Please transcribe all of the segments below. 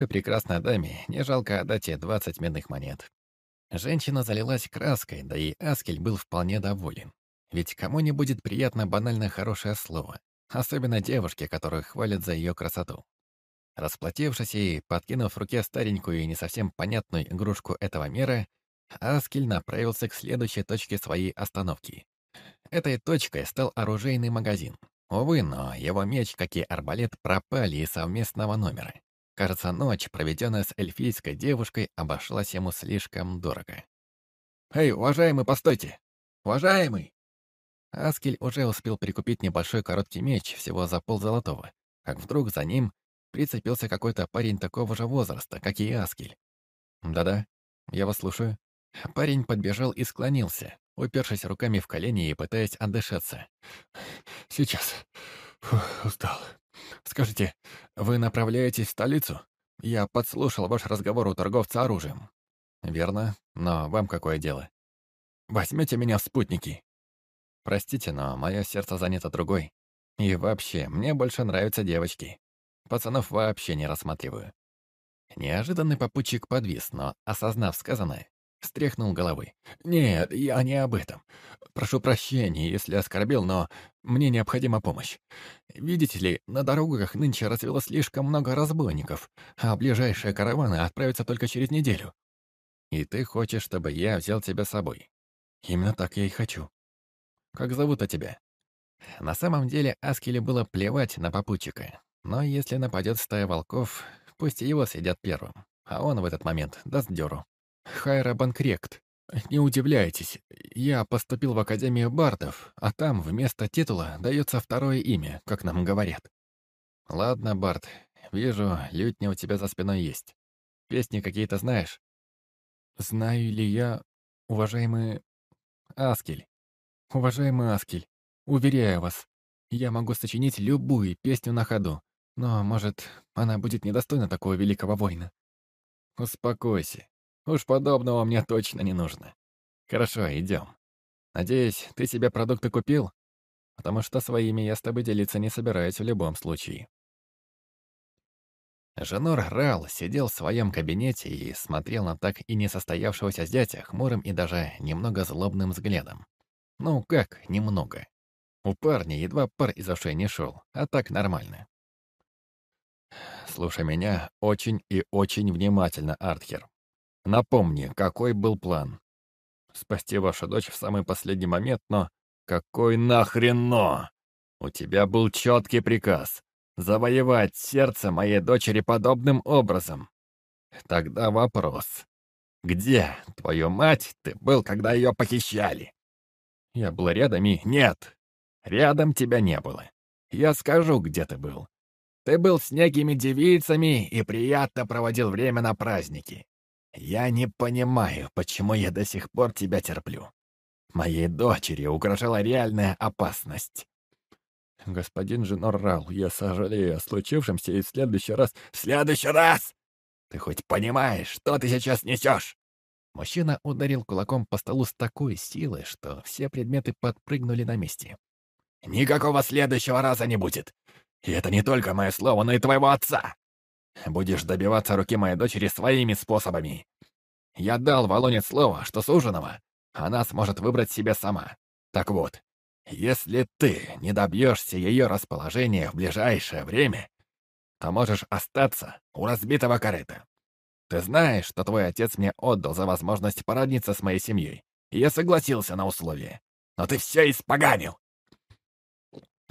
И прекрасной даме не жалко отдать ей 20 медных монет. Женщина залилась краской, да и Аскель был вполне доволен. Ведь кому не будет приятно банально хорошее слово, особенно девушке, которую хвалят за ее красоту. Расплатившись и подкинув в руке старенькую и не совсем понятную игрушку этого мира, Аскель направился к следующей точке своей остановки. Этой точкой стал оружейный магазин. Увы, но его меч, как и арбалет, пропали из совместного номера. Кажется, ночь, проведенная с эльфийской девушкой, обошлась ему слишком дорого. «Эй, уважаемый, постойте! Уважаемый!» Аскель уже успел прикупить небольшой короткий меч всего за ползолотого, как вдруг за ним прицепился какой-то парень такого же возраста, как и Аскель. «Да-да, я вас слушаю». Парень подбежал и склонился, упершись руками в колени и пытаясь отдышаться. «Сейчас. Фух, устал. Скажите, вы направляетесь в столицу? Я подслушал ваш разговор у торговца оружием». «Верно, но вам какое дело?» «Возьмете меня в спутники?» «Простите, но мое сердце занято другой. И вообще, мне больше нравятся девочки. Пацанов вообще не рассматриваю». Неожиданный попутчик подвис, но, осознав сказанное, Встряхнул головой. «Нет, я не об этом. Прошу прощения, если оскорбил, но мне необходима помощь. Видите ли, на дорогах нынче развелось слишком много разбойников, а ближайшие караваны отправятся только через неделю. И ты хочешь, чтобы я взял тебя с собой? Именно так я и хочу. Как зовут-то тебя?» На самом деле Аскеле было плевать на попутчика, но если нападет стая волков, пусть его съедят первым, а он в этот момент даст дёру. Хайра Банкрект. Не удивляйтесь, я поступил в Академию Бардов, а там вместо титула дается второе имя, как нам говорят. Ладно, Бард, вижу, лютня у тебя за спиной есть. Песни какие-то знаешь? Знаю ли я, уважаемый Аскель? Уважаемый Аскель, уверяю вас, я могу сочинить любую песню на ходу, но, может, она будет недостойна такого великого воина. Успокойся. Уж подобного мне точно не нужно. Хорошо, идем. Надеюсь, ты себе продукты купил? Потому что своими я с тобой делиться не собираюсь в любом случае. Женор Рал сидел в своем кабинете и смотрел на так и не состоявшегося зятя хмурым и даже немного злобным взглядом. Ну как немного? У парня едва пар из ушей не шел, а так нормально. Слушай меня очень и очень внимательно, Артхер. Напомни, какой был план? Спасти вашу дочь в самый последний момент, но... Какой нахрен? У тебя был четкий приказ. Завоевать сердце моей дочери подобным образом. Тогда вопрос. Где, твою мать, ты был, когда ее похищали? Я был рядом и... Нет, рядом тебя не было. Я скажу, где ты был. Ты был с некими девицами и приятно проводил время на празднике. «Я не понимаю, почему я до сих пор тебя терплю. Моей дочери угрожала реальная опасность». «Господин Женоррал, я сожалею о случившемся и в следующий раз...» «В следующий раз! Ты хоть понимаешь, что ты сейчас несешь?» Мужчина ударил кулаком по столу с такой силой, что все предметы подпрыгнули на месте. «Никакого следующего раза не будет! И это не только мое слово, но и твоего отца! Будешь добиваться руки моей дочери своими способами. Я дал Волоне слово, что суженого она сможет выбрать себе сама. Так вот, если ты не добьешься ее расположения в ближайшее время, то можешь остаться у разбитого корыта. Ты знаешь, что твой отец мне отдал за возможность породниться с моей семьей, и я согласился на условия. Но ты все испоганил.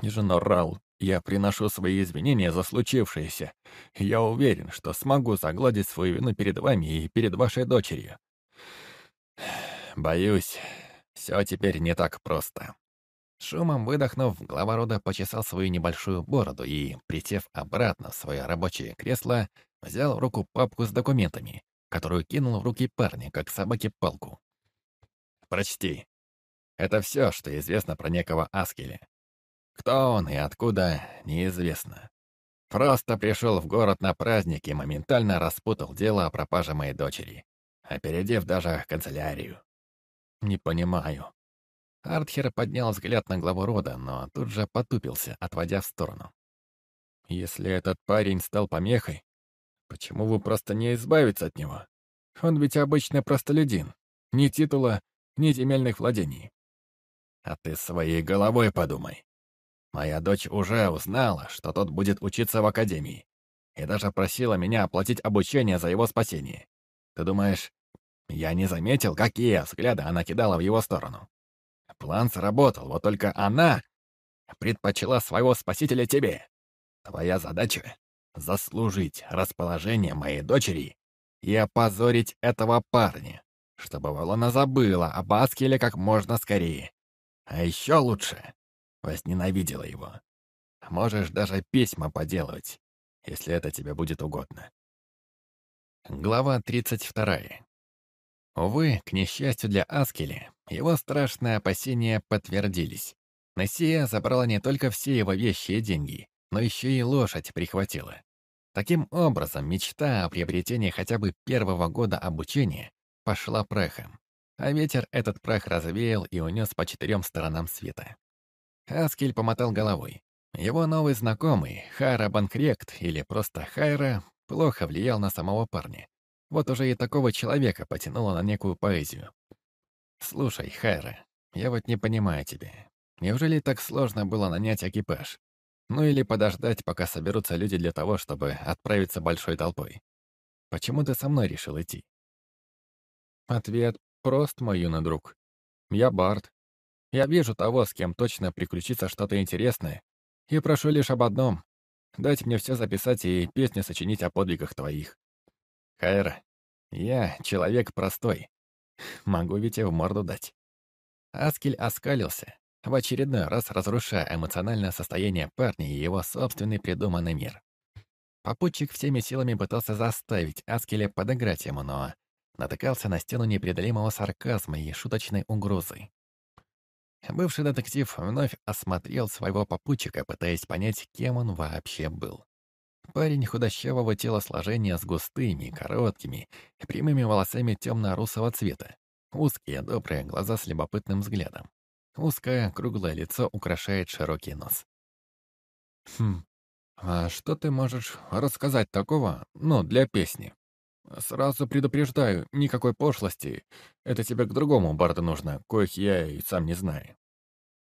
Женорал я приношу свои извинения за случившееся. Я уверен, что смогу загладить свою вину перед вами и перед вашей дочерью. Боюсь, все теперь не так просто. Шумом выдохнув, глава рода почесал свою небольшую бороду и, присев обратно в свое рабочее кресло, взял в руку папку с документами, которую кинул в руки парня, как собаке палку. «Прочти. Это все, что известно про некого Аскеля. Кто он и откуда, неизвестно. Просто пришел в город на праздник и моментально распутал дело о пропаже моей дочери, опередив даже канцелярию. Не понимаю. Артхер поднял взгляд на главу рода, но тут же потупился, отводя в сторону. Если этот парень стал помехой, Почему вы просто не избавиться от него? Он ведь обычный простолюдин. Ни титула, ни земельных владений. А ты своей головой подумай. Моя дочь уже узнала, что тот будет учиться в академии, и даже просила меня оплатить обучение за его спасение. Ты думаешь, я не заметил, какие взгляды она кидала в его сторону? План сработал, вот только она предпочла своего спасителя тебе. Твоя задача — заслужить расположение моей дочери и опозорить этого парня, чтобы Валона забыла об Аскеле как можно скорее. А еще лучше — возненавидела его. Можешь даже письма поделать, если это тебе будет угодно. Глава 32. Увы, к несчастью для Аскели, его страшные опасения подтвердились. Нессия забрала не только все его вещи и деньги, но еще и лошадь прихватила. Таким образом, мечта о приобретении хотя бы первого года обучения пошла прахом, а ветер этот прах развеял и унес по четырем сторонам света. Аскель помотал головой. Его новый знакомый, Хайра Банкрект, или просто Хайра, плохо влиял на самого парня. Вот уже и такого человека потянуло на некую поэзию. «Слушай, Хайра, я вот не понимаю тебя. Неужели так сложно было нанять экипаж? Ну или подождать, пока соберутся люди для того, чтобы отправиться большой толпой. Почему ты со мной решил идти? Ответ прост, мой юный друг. Я Барт. Я вижу того, с кем точно приключится что-то интересное, и прошу лишь об одном — дать мне все записать и песни сочинить о подвигах твоих. Хайра, я человек простой. Могу ведь и в морду дать. Аскель оскалился, в очередной раз разрушая эмоциональное состояние парня и его собственный придуманный мир. Попутчик всеми силами пытался заставить Аскеля подыграть ему, но натыкался на стену непреодолимого сарказма и шуточной угрозы. Бывший детектив вновь осмотрел своего попутчика, пытаясь понять, кем он вообще был. Парень худощавого телосложения с густыми, короткими прямыми волосами темно-русого цвета. Узкие, добрые глаза с любопытным взглядом. Узкое, круглое лицо украшает широкий нос. «Хм, а что ты можешь рассказать такого, ну, для песни?» «Сразу предупреждаю, никакой пошлости. Это тебе к другому барду нужно, коих я и сам не знаю».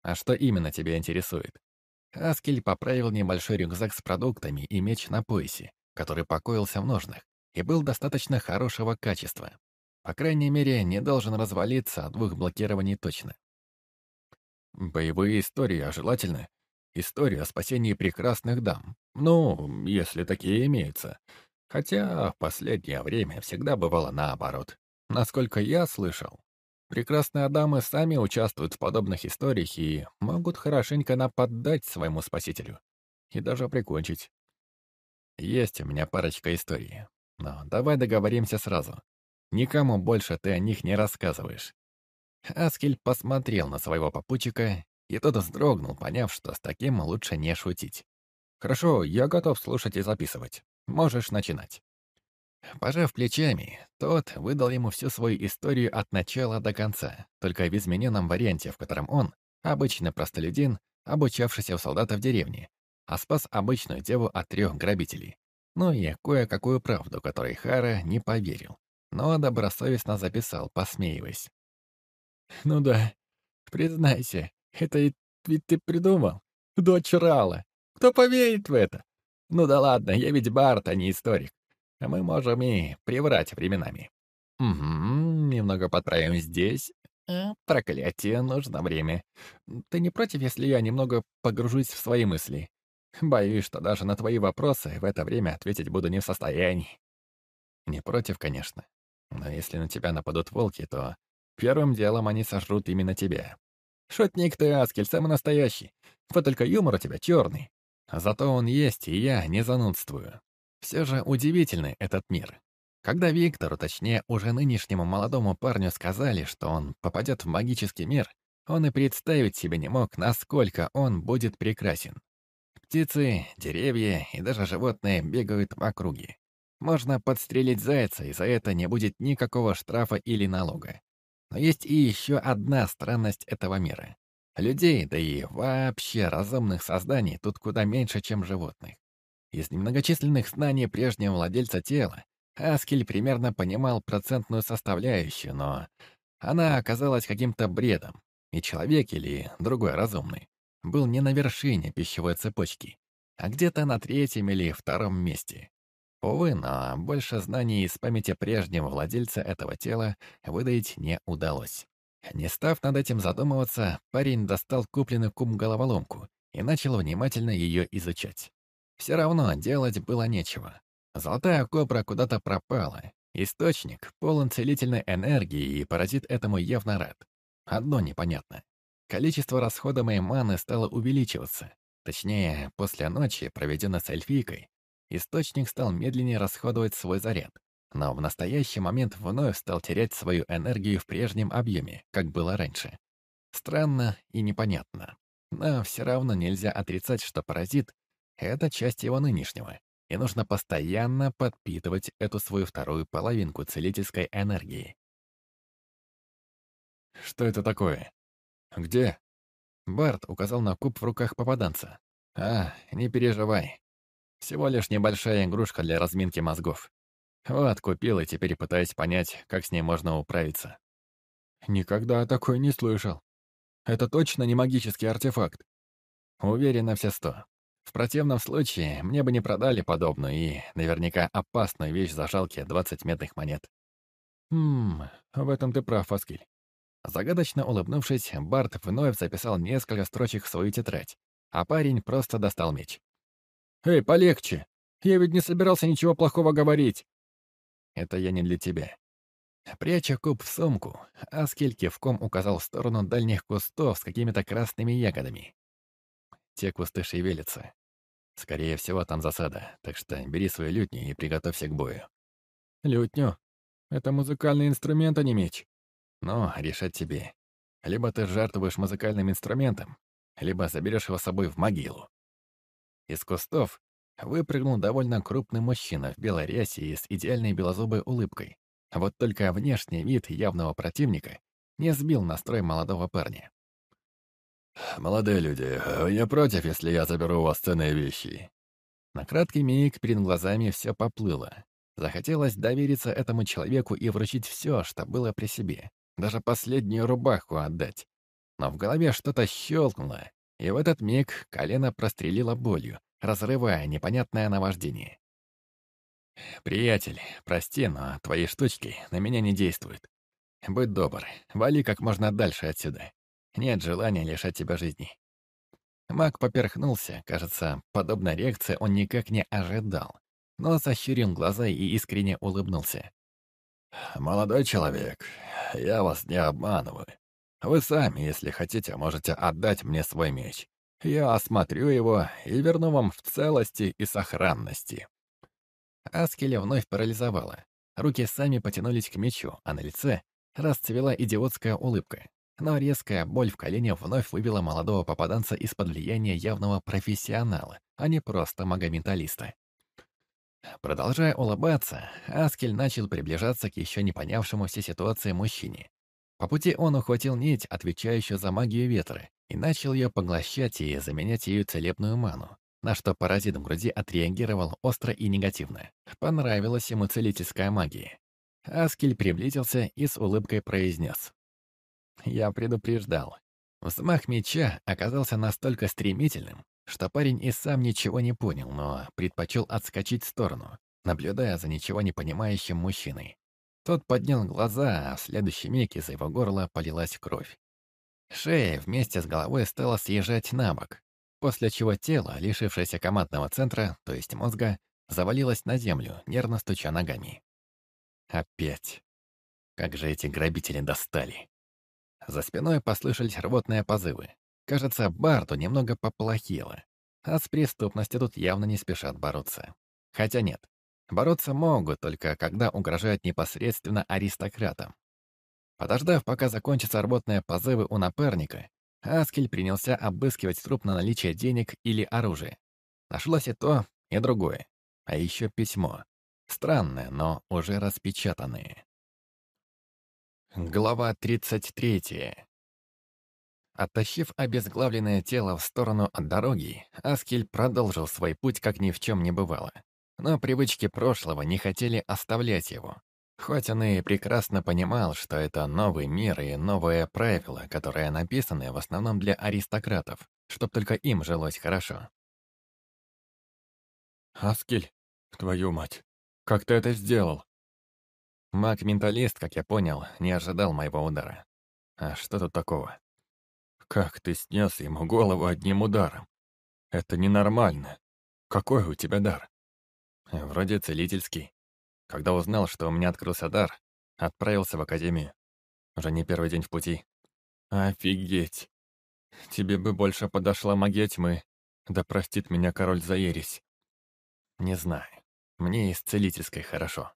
«А что именно тебя интересует?» Аскель поправил небольшой рюкзак с продуктами и меч на поясе, который покоился в ножнах, и был достаточно хорошего качества. По крайней мере, не должен развалиться от двух блокирований точно. Боевые истории, а желательно история о спасении прекрасных дам. Ну, если такие имеются. Хотя в последнее время всегда бывало наоборот. Насколько я слышал, прекрасные дамы сами участвуют в подобных историях и могут хорошенько нападать своему спасителю. И даже прикончить. Есть у меня парочка историй. Но давай договоримся сразу. Никому больше ты о них не рассказываешь. Аскель посмотрел на своего попутчика, и тот вздрогнул, поняв, что с таким лучше не шутить. «Хорошо, я готов слушать и записывать. Можешь начинать». Пожав плечами, тот выдал ему всю свою историю от начала до конца, только в измененном варианте, в котором он, обычный простолюдин, обучавшийся у солдата в деревне, а спас обычную деву от трех грабителей. Ну и кое-какую правду, которой Хара не поверил, но добросовестно записал, посмеиваясь. «Ну да, признайся, это ведь ты придумал? Дочь Рала. Кто поверит в это? Ну да ладно, я ведь Барт, а не историк. А мы можем и приврать временами. Угу, немного подправим здесь. А, проклятие, нужно время. Ты не против, если я немного погружусь в свои мысли? Боюсь, что даже на твои вопросы в это время ответить буду не в состоянии. Не против, конечно. Но если на тебя нападут волки, то Первым делом они сожрут именно тебя. Шутник ты, Аскель, самый настоящий. Вот только юмор у тебя черный. Зато он есть, и я не занудствую. Все же удивительный этот мир. Когда Виктору, точнее, уже нынешнему молодому парню сказали, что он попадет в магический мир, он и представить себе не мог, насколько он будет прекрасен. Птицы, деревья и даже животные бегают в округе. Можно подстрелить зайца, и за это не будет никакого штрафа или налога. Но есть и еще одна странность этого мира. Людей, да и вообще разумных созданий тут куда меньше, чем животных. Из немногочисленных знаний прежнего владельца тела Аскель примерно понимал процентную составляющую, но она оказалась каким-то бредом, и человек или другой разумный был не на вершине пищевой цепочки, а где-то на третьем или втором месте. Увы, но больше знаний из памяти прежнего владельца этого тела выдать не удалось. Не став над этим задумываться, парень достал купленный кум-головоломку и начал внимательно ее изучать. Все равно делать было нечего. Золотая кобра куда-то пропала. Источник полон целительной энергии, и паразит этому явно рад. Одно непонятно. Количество расхода моей маны стало увеличиваться. Точнее, после ночи, проведенной с эльфийкой, источник стал медленнее расходовать свой заряд, но в настоящий момент вновь стал терять свою энергию в прежнем объеме, как было раньше. Странно и непонятно. Но все равно нельзя отрицать, что паразит — это часть его нынешнего, и нужно постоянно подпитывать эту свою вторую половинку целительской энергии. «Что это такое? Где?» Барт указал на куб в руках попаданца. «А, не переживай. Всего лишь небольшая игрушка для разминки мозгов. Вот, купил и теперь пытаюсь понять, как с ней можно управиться». «Никогда о такой не слышал. Это точно не магический артефакт?» «Уверен на все сто. В противном случае мне бы не продали подобную и, наверняка, опасную вещь за жалкие 20 медных монет». «Хм, в этом ты прав, Аскель. Загадочно улыбнувшись, Барт вновь записал несколько строчек в свою тетрадь, а парень просто достал меч. «Эй, полегче! Я ведь не собирался ничего плохого говорить!» «Это я не для тебя». Пряча куб в сумку, Аскель кивком указал в сторону дальних кустов с какими-то красными ягодами. Те кусты шевелятся. Скорее всего, там засада, так что бери свою лютню и приготовься к бою. «Лютню? Это музыкальный инструмент, а не меч?» Но решать тебе. Либо ты жертвуешь музыкальным инструментом, либо заберешь его с собой в могилу. Из кустов выпрыгнул довольно крупный мужчина в белой рясе и с идеальной белозубой улыбкой. Вот только внешний вид явного противника не сбил настрой молодого парня. «Молодые люди, вы не против, если я заберу у вас ценные вещи?» На краткий миг перед глазами все поплыло. Захотелось довериться этому человеку и вручить все, что было при себе даже последнюю рубаху отдать. Но в голове что-то щелкнуло, и в этот миг колено прострелило болью, разрывая непонятное наваждение. «Приятель, прости, но твои штучки на меня не действуют. Будь добр, вали как можно дальше отсюда. Нет желания лишать тебя жизни». Маг поперхнулся, кажется, подобной реакции он никак не ожидал, но сощурил глаза и искренне улыбнулся. «Молодой человек, я вас не обманываю. Вы сами, если хотите, можете отдать мне свой меч. Я осмотрю его и верну вам в целости и сохранности». Аскеля вновь парализовала. Руки сами потянулись к мечу, а на лице расцвела идиотская улыбка. Но резкая боль в колене вновь вывела молодого попаданца из-под влияния явного профессионала, а не просто магоменталиста. Продолжая улыбаться, Аскель начал приближаться к еще не понявшему все ситуации мужчине. По пути он ухватил нить, отвечающую за магию ветра, и начал ее поглощать и заменять ее целебную ману, на что паразит в груди отреагировал остро и негативно. Понравилась ему целительская магия. Аскель приблизился и с улыбкой произнес. «Я предупреждал. Взмах меча оказался настолько стремительным, что парень и сам ничего не понял, но предпочел отскочить в сторону, наблюдая за ничего не понимающим мужчиной. Тот поднял глаза, а в следующий миг из его горла полилась кровь. Шея вместе с головой стала съезжать на бок, после чего тело, лишившееся командного центра, то есть мозга, завалилось на землю, нервно стуча ногами. Опять. Как же эти грабители достали. За спиной послышались рвотные позывы. Кажется, Барту немного поплохело. А с преступностью тут явно не спешат бороться. Хотя нет, бороться могут, только когда угрожают непосредственно аристократам. Подождав, пока закончатся рвотные позывы у напарника, Аскель принялся обыскивать труп на наличие денег или оружия. Нашлось и то, и другое. А еще письмо. Странное, но уже распечатанное. Глава 33. Оттащив обезглавленное тело в сторону от дороги, Аскель продолжил свой путь, как ни в чем не бывало. Но привычки прошлого не хотели оставлять его. Хоть он и прекрасно понимал, что это новый мир и новые правила, которые написаны в основном для аристократов, чтоб только им жилось хорошо. «Аскель, твою мать, как ты это сделал?» Маг-менталист, как я понял, не ожидал моего удара. А что тут такого? Как ты снес ему голову одним ударом? Это ненормально. Какой у тебя дар? Вроде целительский. Когда узнал, что у меня открылся дар, отправился в академию. Уже не первый день в пути. Офигеть. Тебе бы больше подошла магия тьмы. Да простит меня король за ересь. Не знаю. Мне из целительской хорошо.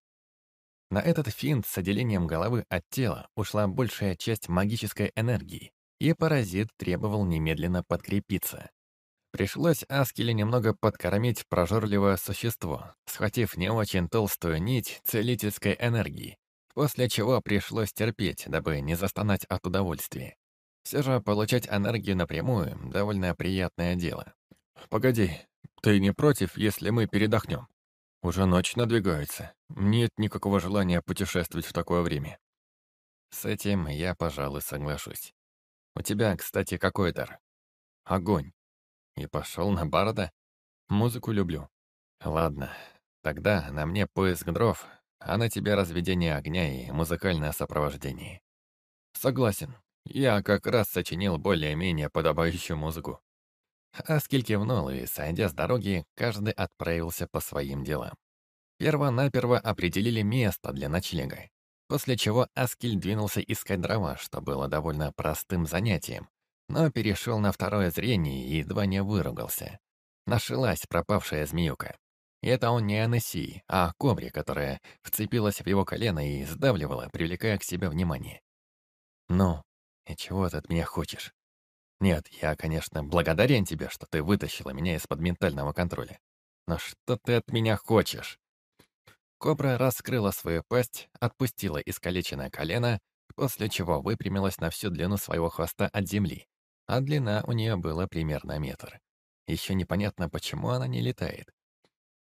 На этот финт с отделением головы от тела ушла большая часть магической энергии, и паразит требовал немедленно подкрепиться. Пришлось Аскеле немного подкормить прожорливое существо, схватив не очень толстую нить целительской энергии, после чего пришлось терпеть, дабы не застонать от удовольствия. Все же получать энергию напрямую — довольно приятное дело. «Погоди, ты не против, если мы передохнем?» Уже ночь надвигается. Нет никакого желания путешествовать в такое время. С этим я, пожалуй, соглашусь. У тебя, кстати, какой дар? Огонь. И пошел на барда? Музыку люблю. Ладно, тогда на мне поиск дров, а на тебе разведение огня и музыкальное сопровождение. Согласен. Я как раз сочинил более-менее подобающую музыку. Аскель кивнул, и, сойдя с дороги, каждый отправился по своим делам. Перво-наперво определили место для ночлега, после чего Аскель двинулся искать дрова, что было довольно простым занятием, но перешел на второе зрение и едва не выругался. Нашелась пропавшая змеюка. И это он не Анессии, а кобре, которая вцепилась в его колено и сдавливала, привлекая к себе внимание. «Ну, и чего ты от меня хочешь?» Нет, я, конечно, благодарен тебе, что ты вытащила меня из-под ментального контроля. Но что ты от меня хочешь? Кобра раскрыла свою пасть, отпустила искалеченное колено, после чего выпрямилась на всю длину своего хвоста от земли, а длина у нее была примерно метр. Еще непонятно, почему она не летает.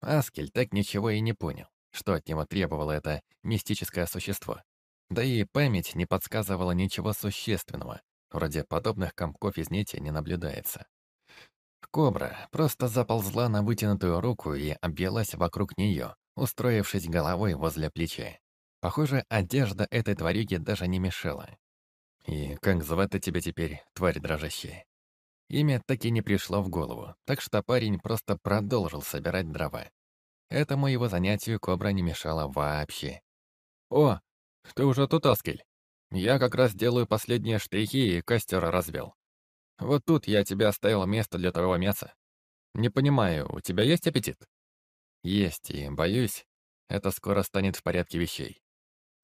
Аскель так ничего и не понял, что от него требовало это мистическое существо. Да и память не подсказывала ничего существенного, Вроде подобных комков из нити не наблюдается. Кобра просто заползла на вытянутую руку и обвелась вокруг нее, устроившись головой возле плеча. Похоже, одежда этой тварюги даже не мешала. И как звать-то тебя теперь, тварь дрожащая? Имя так и не пришло в голову, так что парень просто продолжил собирать дрова. Этому его занятию кобра не мешала вообще. «О, ты уже тут, Аскель!» Я как раз делаю последние штрихи и костер развел. Вот тут я тебе оставил место для твоего мяса. Не понимаю, у тебя есть аппетит? Есть, и, боюсь, это скоро станет в порядке вещей.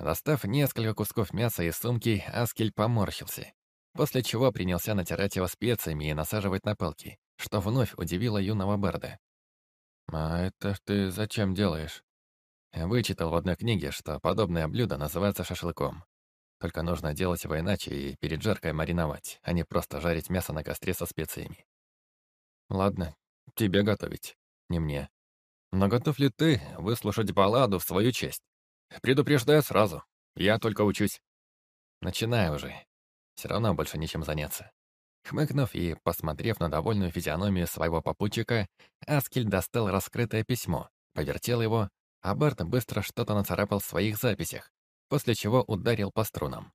Достав несколько кусков мяса из сумки, Аскель поморщился, после чего принялся натирать его специями и насаживать на палки, что вновь удивило юного Берда. «А это ты зачем делаешь?» Вычитал в одной книге, что подобное блюдо называется шашлыком. Только нужно делать его иначе и перед жаркой мариновать, а не просто жарить мясо на костре со специями. Ладно, тебе готовить, не мне. Но готов ли ты выслушать балладу в свою честь? Предупреждаю сразу, я только учусь. Начинаю уже. Все равно больше нечем заняться. Хмыкнув и посмотрев на довольную физиономию своего попутчика, Аскель достал раскрытое письмо, повертел его, а Барт быстро что-то нацарапал в своих записях, после чего ударил по струнам.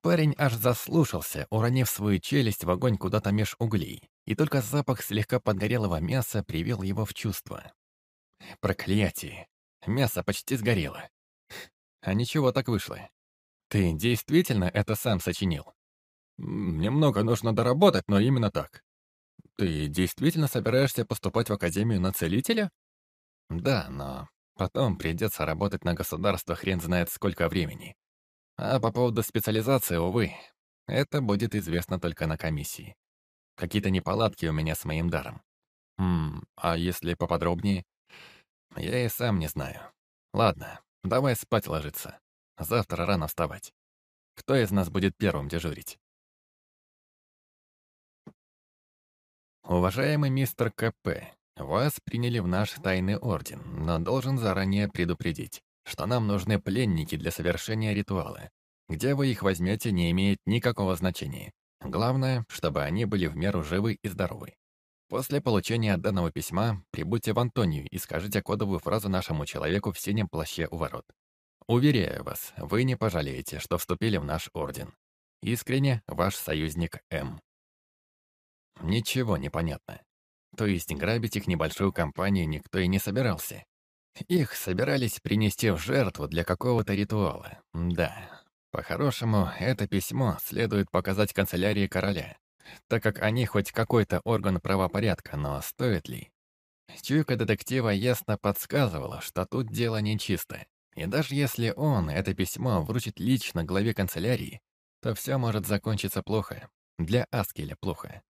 Парень аж заслушался, уронив свою челюсть в огонь куда-то меж углей, и только запах слегка подгорелого мяса привел его в чувство. Проклятие! Мясо почти сгорело. А ничего так вышло. Ты действительно это сам сочинил? Немного нужно доработать, но именно так. Ты действительно собираешься поступать в Академию на Целителя? Да, но Потом придется работать на государство хрен знает сколько времени. А по поводу специализации, увы, это будет известно только на комиссии. Какие-то неполадки у меня с моим даром. Хм, а если поподробнее? Я и сам не знаю. Ладно, давай спать ложиться. Завтра рано вставать. Кто из нас будет первым дежурить? Уважаемый мистер КП, вас приняли в наш тайный орден, но должен заранее предупредить, что нам нужны пленники для совершения ритуала. Где вы их возьмете, не имеет никакого значения. Главное, чтобы они были в меру живы и здоровы. После получения данного письма прибудьте в Антонию и скажите кодовую фразу нашему человеку в синем плаще у ворот. Уверяю вас, вы не пожалеете, что вступили в наш орден. Искренне, ваш союзник М. Ничего не понятно. То есть грабить их небольшую компанию никто и не собирался. Их собирались принести в жертву для какого-то ритуала. Да, по-хорошему, это письмо следует показать канцелярии короля, так как они хоть какой-то орган правопорядка, но стоит ли? Чуйка детектива ясно подсказывала, что тут дело нечисто. И даже если он это письмо вручит лично главе канцелярии, то все может закончиться плохо. Для Аскеля плохо.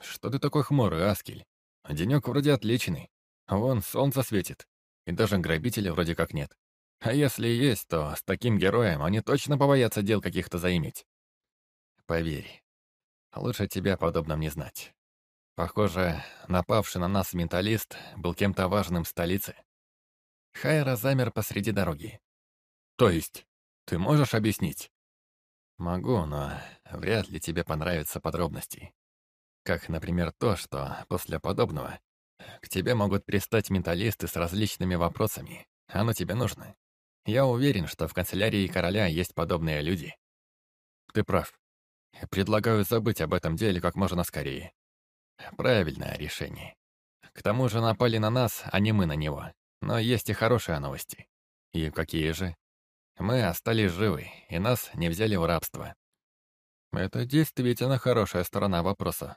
«Что ты такой хмурый, Аскель? Денек вроде отличный. Вон солнце светит. И даже грабителя вроде как нет. А если есть, то с таким героем они точно побоятся дел каких-то заиметь. Поверь, лучше тебя подобном не знать. Похоже, напавший на нас менталист был кем-то важным в столице. Хайра замер посреди дороги. «То есть, ты можешь объяснить?» «Могу, но вряд ли тебе понравятся подробности. Как, например, то, что после подобного к тебе могут пристать менталисты с различными вопросами. Оно тебе нужно. Я уверен, что в канцелярии короля есть подобные люди. Ты прав. Предлагаю забыть об этом деле как можно скорее. Правильное решение. К тому же напали на нас, а не мы на него. Но есть и хорошие новости. И какие же? Мы остались живы, и нас не взяли в рабство. Это действительно хорошая сторона вопроса.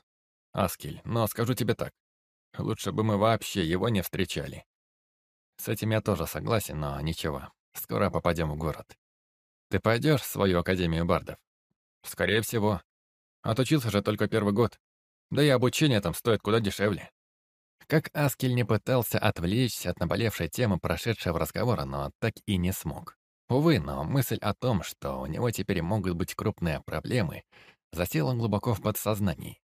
Аскель, но скажу тебе так. Лучше бы мы вообще его не встречали. С этим я тоже согласен, но ничего. Скоро попадем в город. Ты пойдешь в свою Академию бардов? Скорее всего. Отучился же только первый год. Да и обучение там стоит куда дешевле. Как Аскель не пытался отвлечься от наболевшей темы прошедшего разговора, но так и не смог. Увы, но мысль о том, что у него теперь могут быть крупные проблемы, засела глубоко в подсознании.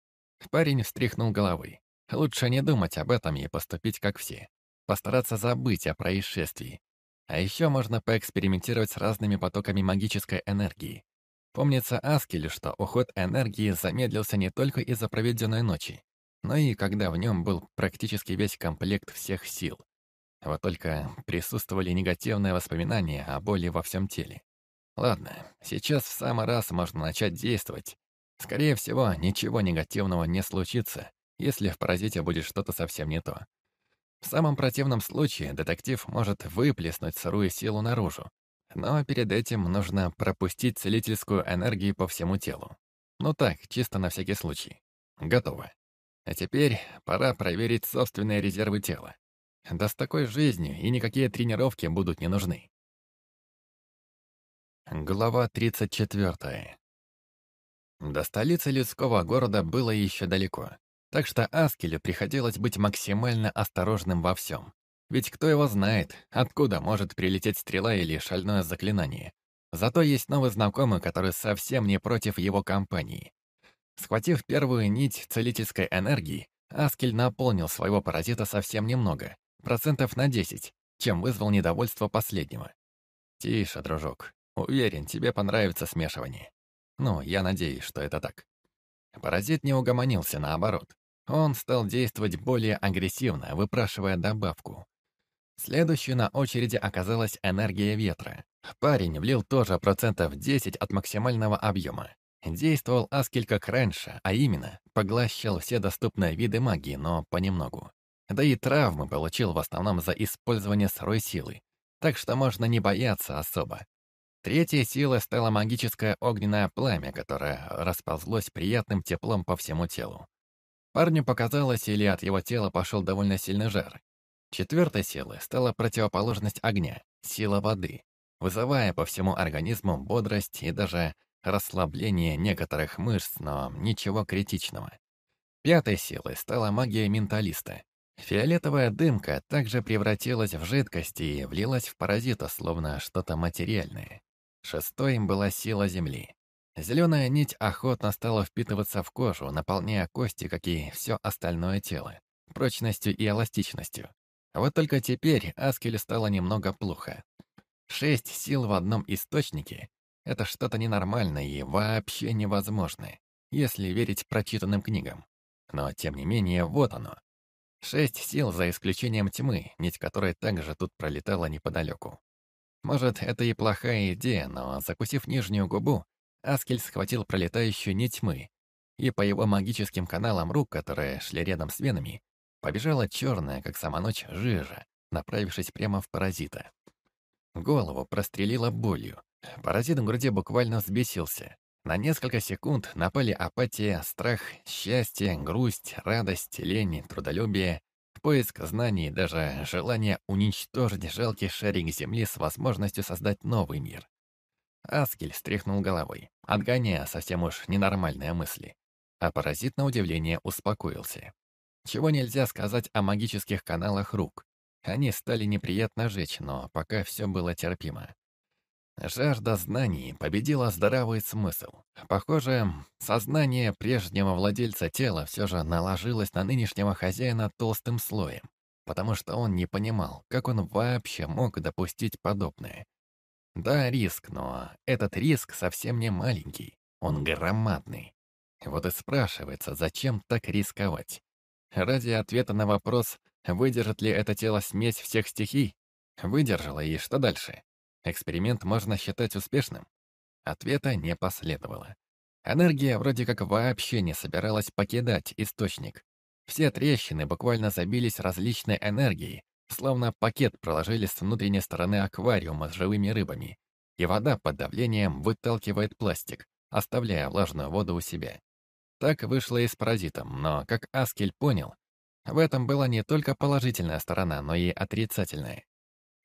Парень встряхнул головой. Лучше не думать об этом и поступить как все. Постараться забыть о происшествии. А еще можно поэкспериментировать с разными потоками магической энергии. Помнится Аскелю, что уход энергии замедлился не только из-за проведенной ночи, но и когда в нем был практически весь комплект всех сил. Вот только присутствовали негативные воспоминания о боли во всем теле. Ладно, сейчас в самый раз можно начать действовать. Скорее всего, ничего негативного не случится, если в паразите будет что-то совсем не то. В самом противном случае детектив может выплеснуть сырую силу наружу, но перед этим нужно пропустить целительскую энергию по всему телу. Ну так, чисто на всякий случай. Готово. А теперь пора проверить собственные резервы тела. Да с такой жизнью и никакие тренировки будут не нужны. Глава 34. До столицы людского города было еще далеко. Так что Аскелю приходилось быть максимально осторожным во всем. Ведь кто его знает, откуда может прилететь стрела или шальное заклинание. Зато есть новый знакомый, который совсем не против его компании. Схватив первую нить целительской энергии, Аскель наполнил своего паразита совсем немного, процентов на 10, чем вызвал недовольство последнего. «Тише, дружок. Уверен, тебе понравится смешивание. Ну, я надеюсь, что это так. Паразит не угомонился, наоборот. Он стал действовать более агрессивно, выпрашивая добавку. Следующей на очереди оказалась энергия ветра. Парень влил тоже процентов 10 от максимального объема. Действовал Аскель как раньше, а именно, поглощал все доступные виды магии, но понемногу. Да и травмы получил в основном за использование сырой силы. Так что можно не бояться особо. Третьей силой стало магическое огненное пламя, которое расползлось приятным теплом по всему телу. Парню показалось, или от его тела пошел довольно сильный жар. Четвертой силой стала противоположность огня, сила воды, вызывая по всему организму бодрость и даже расслабление некоторых мышц, но ничего критичного. Пятой силой стала магия менталиста. Фиолетовая дымка также превратилась в жидкость и влилась в паразита, словно что-то материальное. Шестой им была сила Земли. Зеленая нить охотно стала впитываться в кожу, наполняя кости, как и все остальное тело, прочностью и эластичностью. Вот только теперь Аскелю стало немного плохо. Шесть сил в одном источнике — это что-то ненормальное и вообще невозможное, если верить прочитанным книгам. Но, тем не менее, вот оно. Шесть сил за исключением тьмы, нить которой также тут пролетала неподалеку. Может, это и плохая идея, но, закусив нижнюю губу, Аскель схватил пролетающую нить тьмы, и по его магическим каналам рук, которые шли рядом с венами, побежала черная, как сама ночь, жижа, направившись прямо в паразита. Голову прострелила болью. Паразит в груди буквально взбесился. На несколько секунд напали апатия, страх, счастье, грусть, радость, лень, трудолюбие, поиск знаний даже желание уничтожить жалкий шарик Земли с возможностью создать новый мир. Аскель стряхнул головой, отгоняя совсем уж ненормальные мысли. А паразит, на удивление, успокоился. Чего нельзя сказать о магических каналах рук. Они стали неприятно жечь, но пока все было терпимо. Жажда знаний победила здравый смысл. Похоже, сознание прежнего владельца тела все же наложилось на нынешнего хозяина толстым слоем, потому что он не понимал, как он вообще мог допустить подобное. Да, риск, но этот риск совсем не маленький, он громадный. Вот и спрашивается, зачем так рисковать? Ради ответа на вопрос, выдержит ли это тело смесь всех стихий, выдержало, и что дальше? Эксперимент можно считать успешным? Ответа не последовало. Энергия вроде как вообще не собиралась покидать источник. Все трещины буквально забились различной энергией, словно пакет проложили с внутренней стороны аквариума с живыми рыбами, и вода под давлением выталкивает пластик, оставляя влажную воду у себя. Так вышло и с паразитом, но, как Аскель понял, в этом была не только положительная сторона, но и отрицательная.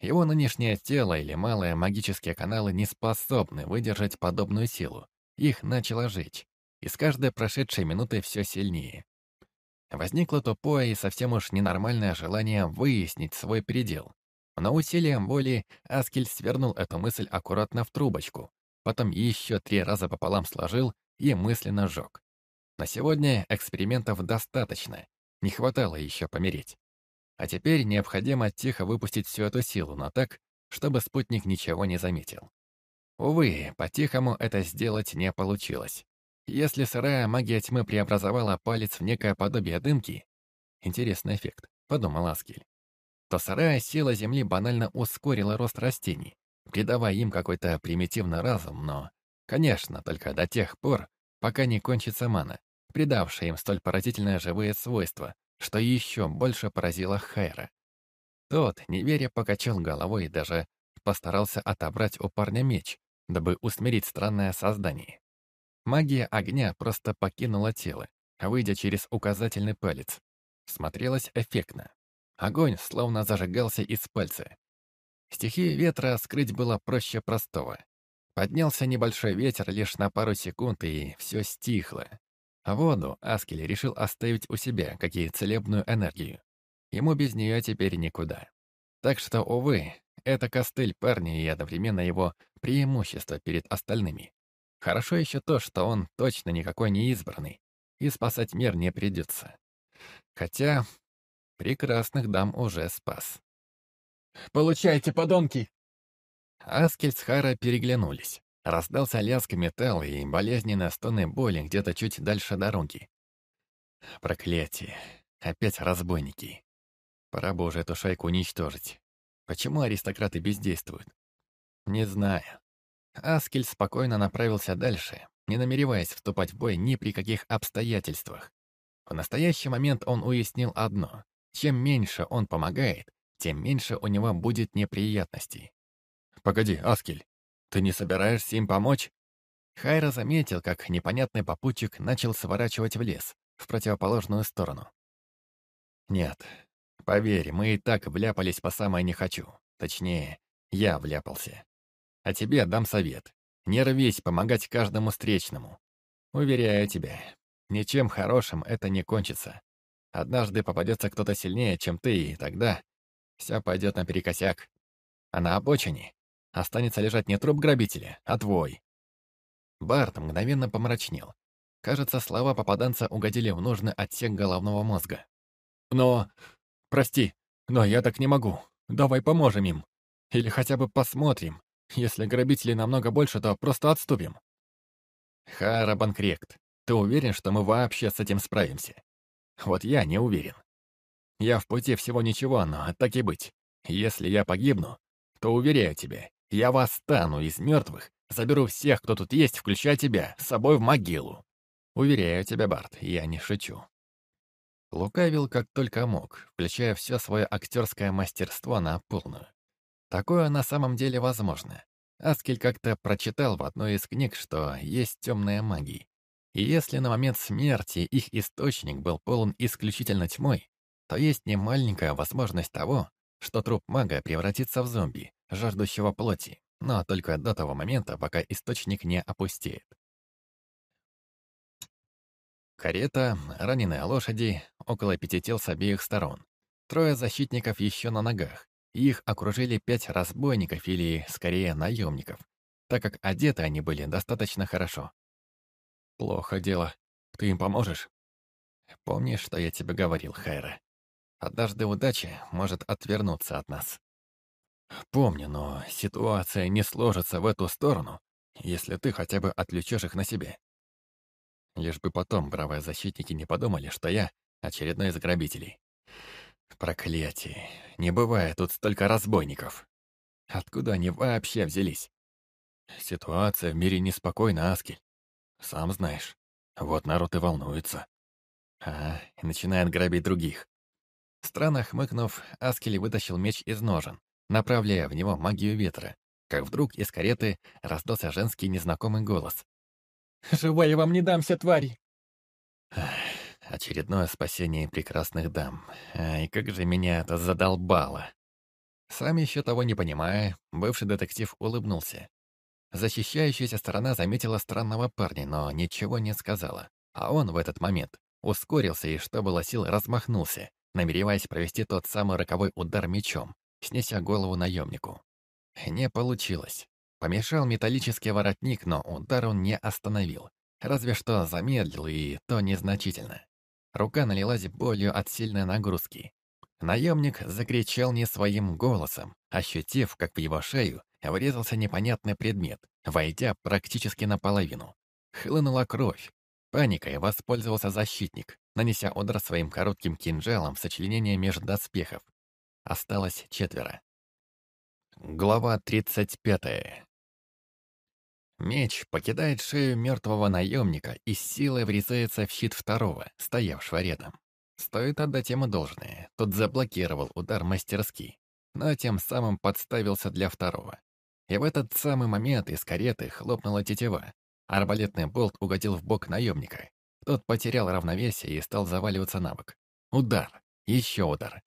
Его нынешнее тело или малые магические каналы не способны выдержать подобную силу. Их начало жечь, и с каждой прошедшей минутой все сильнее. Возникло тупое и совсем уж ненормальное желание выяснить свой предел. Но усилием воли Аскель свернул эту мысль аккуратно в трубочку, потом еще три раза пополам сложил и мысленно сжег. На сегодня экспериментов достаточно, не хватало еще помереть. А теперь необходимо тихо выпустить всю эту силу, но так, чтобы спутник ничего не заметил. Увы, по-тихому это сделать не получилось. Если сырая магия тьмы преобразовала палец в некое подобие дымки, интересный эффект, подумал Аскель, то сырая сила Земли банально ускорила рост растений, придавая им какой-то примитивный разум, но, конечно, только до тех пор, пока не кончится мана, придавшая им столь поразительные живые свойства, что еще больше поразило Хайра. Тот, не веря, покачал головой и даже постарался отобрать у парня меч, дабы усмирить странное создание. Магия огня просто покинула тело, выйдя через указательный палец. Смотрелось эффектно. Огонь словно зажигался из пальца. Стихию ветра скрыть было проще простого. Поднялся небольшой ветер лишь на пару секунд, и все стихло. А воду Аскель решил оставить у себя, как и целебную энергию. Ему без нее теперь никуда. Так что, увы, это костыль парня и одновременно его преимущество перед остальными. Хорошо еще то, что он точно никакой не избранный, и спасать мир не придется. Хотя прекрасных дам уже спас. «Получайте, подонки!» Аскель с Хара переглянулись. Раздался лязг металла и болезненные стоны боли где-то чуть дальше дороги. Проклятие. Опять разбойники. Пора бы уже эту шайку уничтожить. Почему аристократы бездействуют? Не знаю. Аскель спокойно направился дальше, не намереваясь вступать в бой ни при каких обстоятельствах. В настоящий момент он уяснил одно. Чем меньше он помогает, тем меньше у него будет неприятностей. «Погоди, Аскель, ты не собираешься им помочь?» Хайра заметил, как непонятный попутчик начал сворачивать в лес, в противоположную сторону. «Нет, поверь, мы и так вляпались по самое не хочу. Точнее, я вляпался. А тебе дам совет. Не рвись помогать каждому встречному. Уверяю тебя, ничем хорошим это не кончится. Однажды попадется кто-то сильнее, чем ты, и тогда все пойдет наперекосяк. А на обочине останется лежать не труп грабителя, а твой. Барт мгновенно помрачнел. Кажется, слова попаданца угодили в нужный отсек головного мозга. «Но... прости, но я так не могу. Давай поможем им. Или хотя бы посмотрим. Если грабителей намного больше, то просто отступим». «Хара Банкрект, ты уверен, что мы вообще с этим справимся?» «Вот я не уверен. Я в пути всего ничего, но так и быть. Если я погибну, то, уверяю тебя, я восстану из мертвых, заберу всех, кто тут есть, включая тебя, с собой в могилу. Уверяю тебя, Барт, я не шучу. Лукавил как только мог, включая все свое актерское мастерство на полную. Такое на самом деле возможно. Аскель как-то прочитал в одной из книг, что есть темная магия. И если на момент смерти их источник был полон исключительно тьмой, то есть немаленькая возможность того, что труп мага превратится в зомби, жаждущего плоти, но только до того момента, пока источник не опустеет. Карета, раненые лошади, около пяти тел с обеих сторон. Трое защитников еще на ногах. Их окружили пять разбойников или, скорее, наемников, так как одеты они были достаточно хорошо. «Плохо дело. Ты им поможешь?» «Помнишь, что я тебе говорил, Хайра? Однажды удача может отвернуться от нас. Помню, но ситуация не сложится в эту сторону, если ты хотя бы отвлечешь их на себе. Лишь бы потом бравые защитники не подумали, что я очередной из грабителей. Проклятие. Не бывает тут столько разбойников. Откуда они вообще взялись? Ситуация в мире неспокойна, Аскель. Сам знаешь. Вот народ и волнуется. А, и начинает грабить других. Странно хмыкнув, Аскели вытащил меч из ножен, направляя в него магию ветра, как вдруг из кареты раздался женский незнакомый голос. «Живой я вам не дамся, твари!» Очередное спасение прекрасных дам. Ай, как же меня это задолбало. Сам еще того не понимая, бывший детектив улыбнулся. Защищающаяся сторона заметила странного парня, но ничего не сказала. А он в этот момент ускорился и, что было сил, размахнулся, намереваясь провести тот самый роковой удар мечом, снеся голову наемнику. Не получилось. Помешал металлический воротник, но удар он не остановил. Разве что замедлил, и то незначительно. Рука налилась болью от сильной нагрузки. Наемник закричал не своим голосом, ощутив, как в его шею врезался непонятный предмет, войдя практически наполовину. Хлынула кровь. Паникой воспользовался защитник, нанеся удар своим коротким кинжалом в сочленение между доспехов. Осталось четверо. Глава 35. Меч покидает шею мертвого наемника и силой врезается в щит второго, стоявшего рядом. Стоит отдать ему должное, тот заблокировал удар мастерски, но тем самым подставился для второго. И в этот самый момент из кареты хлопнула тетива. Арбалетный болт угодил в бок наемника, тот потерял равновесие и стал заваливаться на бок. Удар. Еще удар.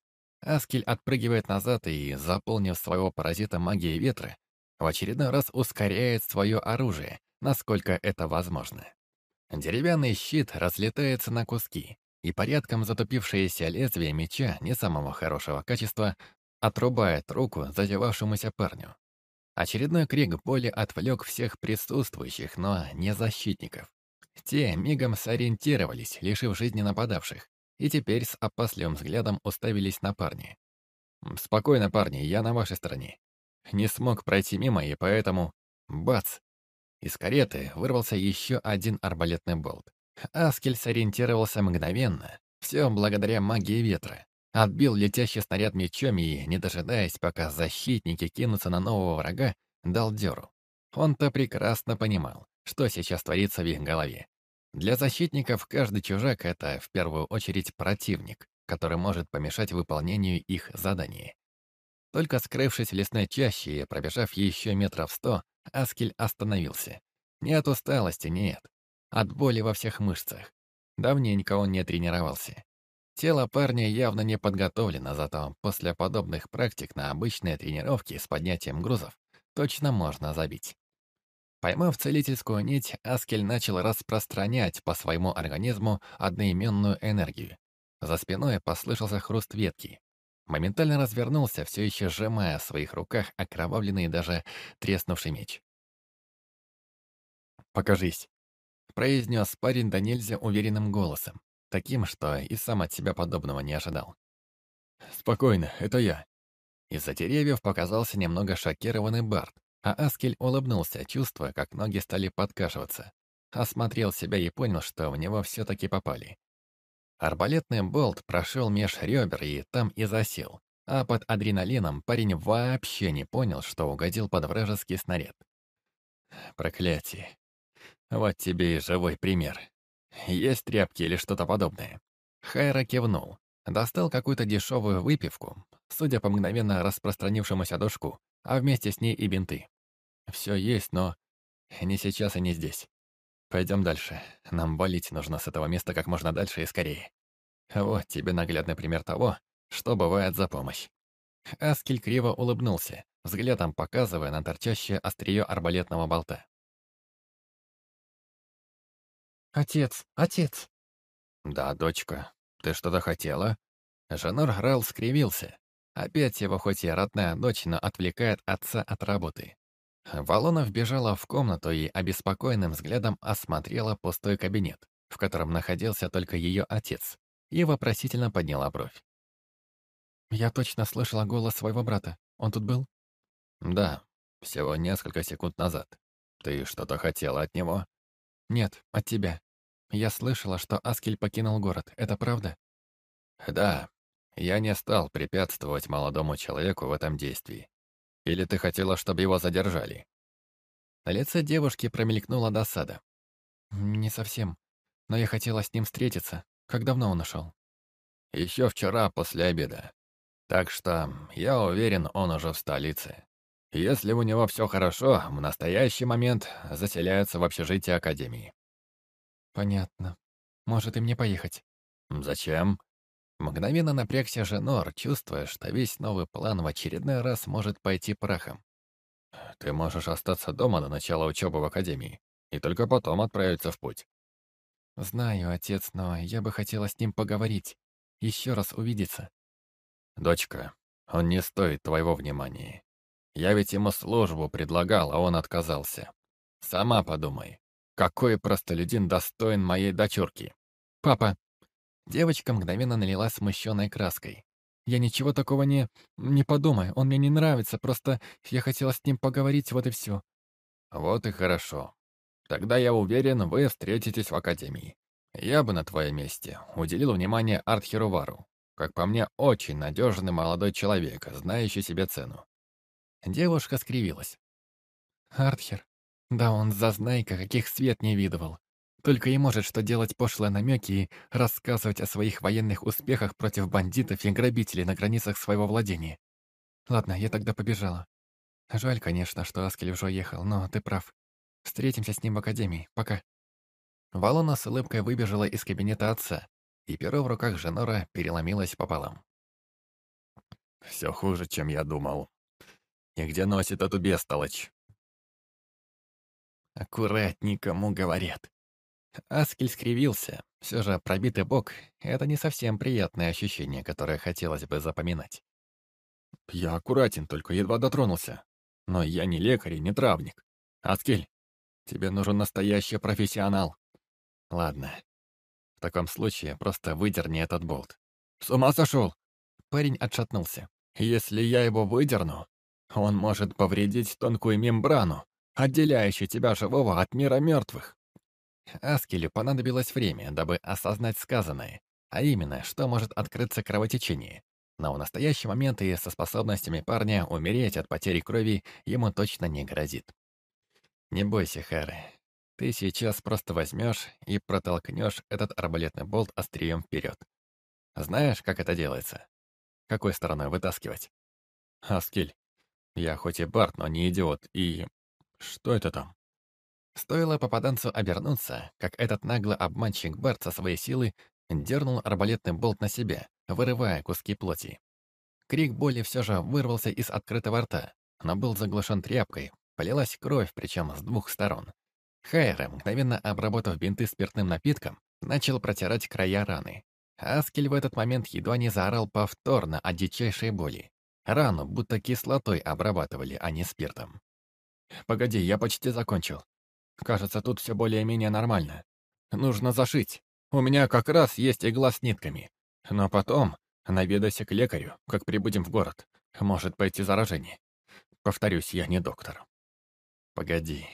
Аскель отпрыгивает назад и, заполнив своего паразита магией ветра, в очередной раз ускоряет свое оружие, насколько это возможно. Деревянный щит разлетается на куски, и порядком затупившееся лезвие меча не самого хорошего качества отрубает руку задевавшемуся парню. Очередной крик боли отвлек всех присутствующих, но не защитников. Те мигом сориентировались, лишив жизни нападавших, и теперь с опасливым взглядом уставились на парня. «Спокойно, парни, я на вашей стороне. Не смог пройти мимо, и поэтому... Бац!» Из кареты вырвался еще один арбалетный болт. Аскель сориентировался мгновенно, все благодаря магии ветра. Отбил летящий снаряд мечом и, не дожидаясь, пока защитники кинутся на нового врага, дал дёру. Он-то прекрасно понимал, что сейчас творится в их голове. Для защитников каждый чужак — это, в первую очередь, противник, который может помешать выполнению их задания. Только скрывшись в лесной чаще и пробежав еще метров сто, Аскель остановился. Не от усталости, нет. От боли во всех мышцах. Давненько он не тренировался. Тело парня явно не подготовлено, зато после подобных практик на обычные тренировки с поднятием грузов точно можно забить. Поймав целительскую нить, Аскель начал распространять по своему организму одноименную энергию. За спиной послышался хруст ветки. Моментально развернулся, все еще сжимая в своих руках окровавленный даже треснувший меч. покажись», — произнес парень да нельзя уверенным голосом, таким, что и сам от себя подобного не ожидал. «Спокойно, это я». Из-за деревьев показался немного шокированный Барт, а Аскель улыбнулся, чувствуя, как ноги стали подкашиваться. Осмотрел себя и понял, что в него все-таки попали. Арбалетный болт прошел меж ребер и там и засел, а под адреналином парень вообще не понял, что угодил под вражеский снаряд. Проклятие. Вот тебе и живой пример. Есть тряпки или что-то подобное? Хайра кивнул. Достал какую-то дешевую выпивку, судя по мгновенно распространившемуся душку, а вместе с ней и бинты. Все есть, но не сейчас и не здесь. Пойдем дальше. Нам валить нужно с этого места как можно дальше и скорее. Вот тебе наглядный пример того, что бывает за помощь. Аскель криво улыбнулся, взглядом показывая на торчащее острие арбалетного болта. «Отец, отец!» «Да, дочка, ты что-то хотела?» Жанор Грал скривился. Опять его хоть и родная дочь, но отвлекает отца от работы. Валона вбежала в комнату и обеспокоенным взглядом осмотрела пустой кабинет, в котором находился только ее отец, и вопросительно подняла бровь. «Я точно слышала голос своего брата. Он тут был?» «Да, всего несколько секунд назад. Ты что-то хотела от него?» «Нет, от тебя. Я слышала, что Аскель покинул город. Это правда?» «Да. Я не стал препятствовать молодому человеку в этом действии. Или ты хотела, чтобы его задержали?» На лице девушки промелькнула досада. «Не совсем. Но я хотела с ним встретиться. Как давно он ушел?» «Еще вчера после обеда. Так что, я уверен, он уже в столице. Если у него все хорошо, в настоящий момент заселяется в общежитие Академии». «Понятно. Может, и мне поехать?» «Зачем?» Мгновенно напрягся Женор, чувствуя, что весь новый план в очередной раз может пойти прахом. «Ты можешь остаться дома до начала учебы в Академии и только потом отправиться в путь». «Знаю, отец, но я бы хотела с ним поговорить, еще раз увидеться». «Дочка, он не стоит твоего внимания. Я ведь ему службу предлагал, а он отказался. Сама подумай, какой простолюдин достоин моей дочурки?» «Папа, Девочка мгновенно налилась смущенной краской. «Я ничего такого не... не подумаю, он мне не нравится, просто я хотела с ним поговорить, вот и все». «Вот и хорошо. Тогда я уверен, вы встретитесь в Академии. Я бы на твоем месте уделил внимание Артхерувару. Как по мне, очень надежный молодой человек, знающий себе цену». Девушка скривилась. «Артхер? Да он зазнайка, каких свет не видывал. Только и может что делать пошлые намеки и рассказывать о своих военных успехах против бандитов и грабителей на границах своего владения. Ладно, я тогда побежала. Жаль, конечно, что Аскель уже ехал, но ты прав. Встретимся с ним в академии. Пока. Валона с улыбкой выбежала из кабинета отца, и перо в руках Женора переломилось пополам. «Все хуже, чем я думал. И где носит эту бестолочь?» «Аккуратней, кому говорят», Аскель скривился. Все же пробитый бок — это не совсем приятное ощущение, которое хотелось бы запоминать. «Я аккуратен, только едва дотронулся. Но я не лекарь и не травник. Аскель, тебе нужен настоящий профессионал. Ладно. В таком случае просто выдерни этот болт. С ума сошел? Парень отшатнулся. Если я его выдерну, он может повредить тонкую мембрану, отделяющую тебя живого от мира мертвых. Аскелю понадобилось время, дабы осознать сказанное, а именно, что может открыться кровотечение. Но в настоящий момент и со способностями парня умереть от потери крови ему точно не грозит. Не бойся, Хэры. Ты сейчас просто возьмешь и протолкнешь этот арбалетный болт острием вперед. Знаешь, как это делается? Какой стороной вытаскивать? Аскель, я хоть и бард, но не идиот, и... Что это там? Стоило попаданцу обернуться, как этот наглый обманщик Барт со своей силы дернул арбалетный болт на себя, вырывая куски плоти. Крик боли все же вырвался из открытого рта, но был заглушен тряпкой, полилась кровь, причем с двух сторон. Хайра, мгновенно обработав бинты спиртным напитком, начал протирать края раны. Аскель в этот момент едва не заорал повторно от дичайшей боли. Рану будто кислотой обрабатывали, а не спиртом. «Погоди, я почти закончил. Кажется, тут все более-менее нормально. Нужно зашить. У меня как раз есть игла с нитками. Но потом наведайся к лекарю, как прибудем в город. Может пойти заражение. Повторюсь, я не доктор. Погоди.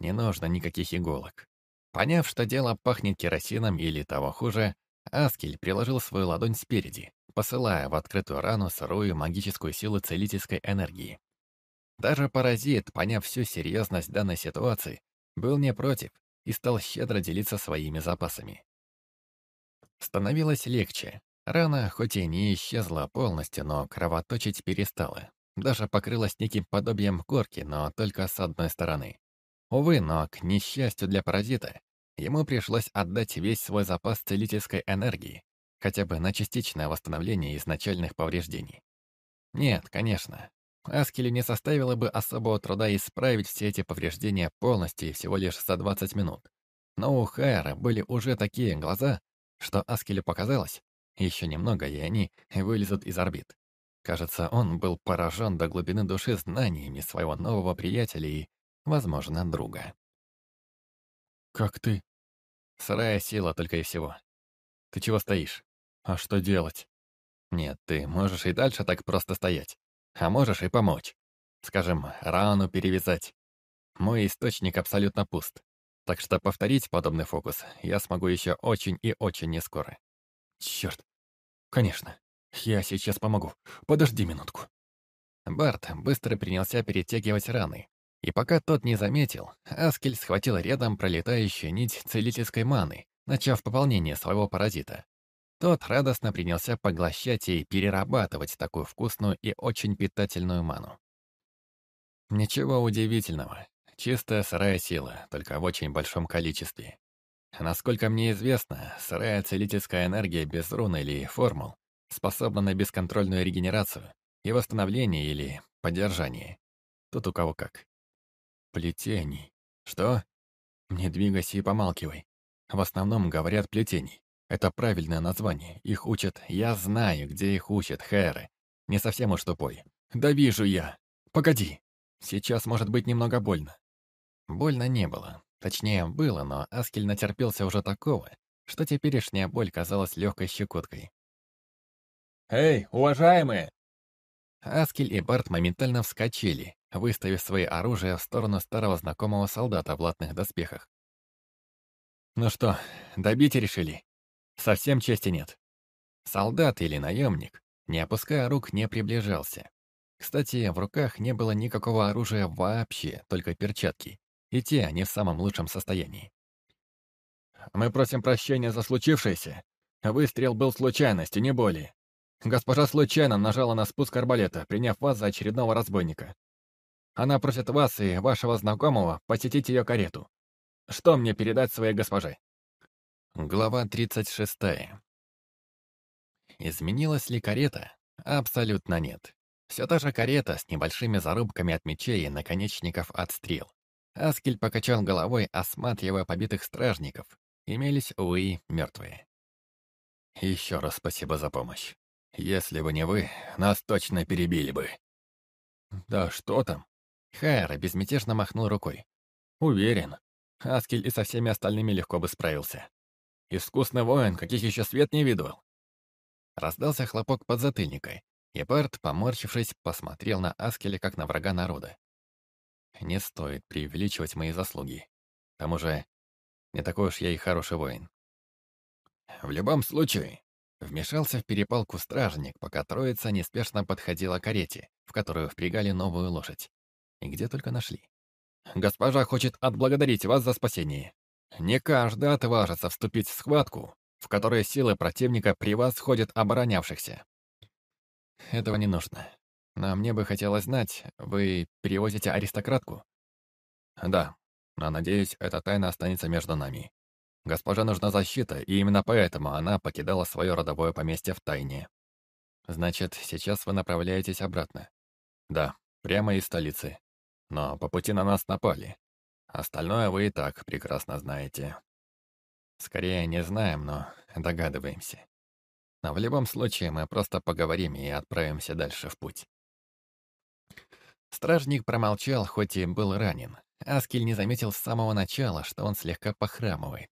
Не нужно никаких иголок. Поняв, что дело пахнет керосином или того хуже, Аскель приложил свою ладонь спереди, посылая в открытую рану сырую магическую силу целительской энергии. Даже паразит, поняв всю серьезность данной ситуации, был не против и стал щедро делиться своими запасами. Становилось легче. Рана хоть и не исчезла полностью, но кровоточить перестала. Даже покрылась неким подобием корки, но только с одной стороны. Увы, но, к несчастью для паразита, ему пришлось отдать весь свой запас целительской энергии, хотя бы на частичное восстановление изначальных повреждений. Нет, конечно, Аскелю не составило бы особого труда исправить все эти повреждения полностью и всего лишь за 20 минут. Но у Хайера были уже такие глаза, что Аскелю показалось, еще немного, и они вылезут из орбит. Кажется, он был поражен до глубины души знаниями своего нового приятеля и, возможно, друга. «Как ты?» «Сырая сила только и всего. Ты чего стоишь? А что делать?» «Нет, ты можешь и дальше так просто стоять. А можешь и помочь. Скажем, рану перевязать. Мой источник абсолютно пуст. Так что повторить подобный фокус я смогу еще очень и очень не скоро. Черт. Конечно. Я сейчас помогу. Подожди минутку. Барт быстро принялся перетягивать раны. И пока тот не заметил, Аскель схватил рядом пролетающую нить целительской маны, начав пополнение своего паразита. Тот радостно принялся поглощать и перерабатывать такую вкусную и очень питательную ману. Ничего удивительного. Чистая сырая сила, только в очень большом количестве. Насколько мне известно, сырая целительская энергия без рун или формул способна на бесконтрольную регенерацию и восстановление или поддержание. Тут у кого как. Плетений. Что? Не двигайся и помалкивай. В основном говорят плетений. Это правильное название. Их учат... Я знаю, где их учат, Хэры. Не совсем уж тупой. Да вижу я. Погоди. Сейчас может быть немного больно. Больно не было. Точнее, было, но Аскель натерпелся уже такого, что теперешняя боль казалась легкой щекоткой. «Эй, уважаемые!» Аскель и Барт моментально вскочили, выставив свои оружия в сторону старого знакомого солдата в латных доспехах. «Ну что, добить решили?» Совсем чести нет. Солдат или наемник, не опуская рук, не приближался. Кстати, в руках не было никакого оружия вообще, только перчатки. И те не в самом лучшем состоянии. «Мы просим прощения за случившееся. Выстрел был случайностью, не более. Госпожа случайно нажала на спуск арбалета, приняв вас за очередного разбойника. Она просит вас и вашего знакомого посетить ее карету. Что мне передать своей госпоже?» Глава 36. Изменилась ли карета? Абсолютно нет. Все та же карета с небольшими зарубками от мечей и наконечников от стрел. Аскель покачал головой, осматривая побитых стражников. Имелись, увы, мертвые. Еще раз спасибо за помощь. Если бы не вы, нас точно перебили бы. Да что там? Хайра безмятежно махнул рукой. Уверен, Аскель и со всеми остальными легко бы справился. Искусный воин, каких еще свет не видывал. Раздался хлопок под затыльникой, и Барт, поморщившись, посмотрел на Аскеля как на врага народа. Не стоит преувеличивать мои заслуги. К тому же, не такой уж я и хороший воин. В любом случае, вмешался в перепалку стражник, пока троица неспешно подходила к карете, в которую впрягали новую лошадь. И где только нашли. «Госпожа хочет отблагодарить вас за спасение. Не каждый отважится вступить в схватку, в которой силы противника превосходят оборонявшихся. Этого не нужно. Но мне бы хотелось знать, вы перевозите аристократку? Да, но, надеюсь, эта тайна останется между нами. Госпожа нужна защита, и именно поэтому она покидала свое родовое поместье в тайне. Значит, сейчас вы направляетесь обратно? Да, прямо из столицы. Но по пути на нас напали. Остальное вы и так прекрасно знаете. Скорее, не знаем, но догадываемся. Но в любом случае мы просто поговорим и отправимся дальше в путь. Стражник промолчал, хоть и был ранен. Аскель не заметил с самого начала, что он слегка похрамывает.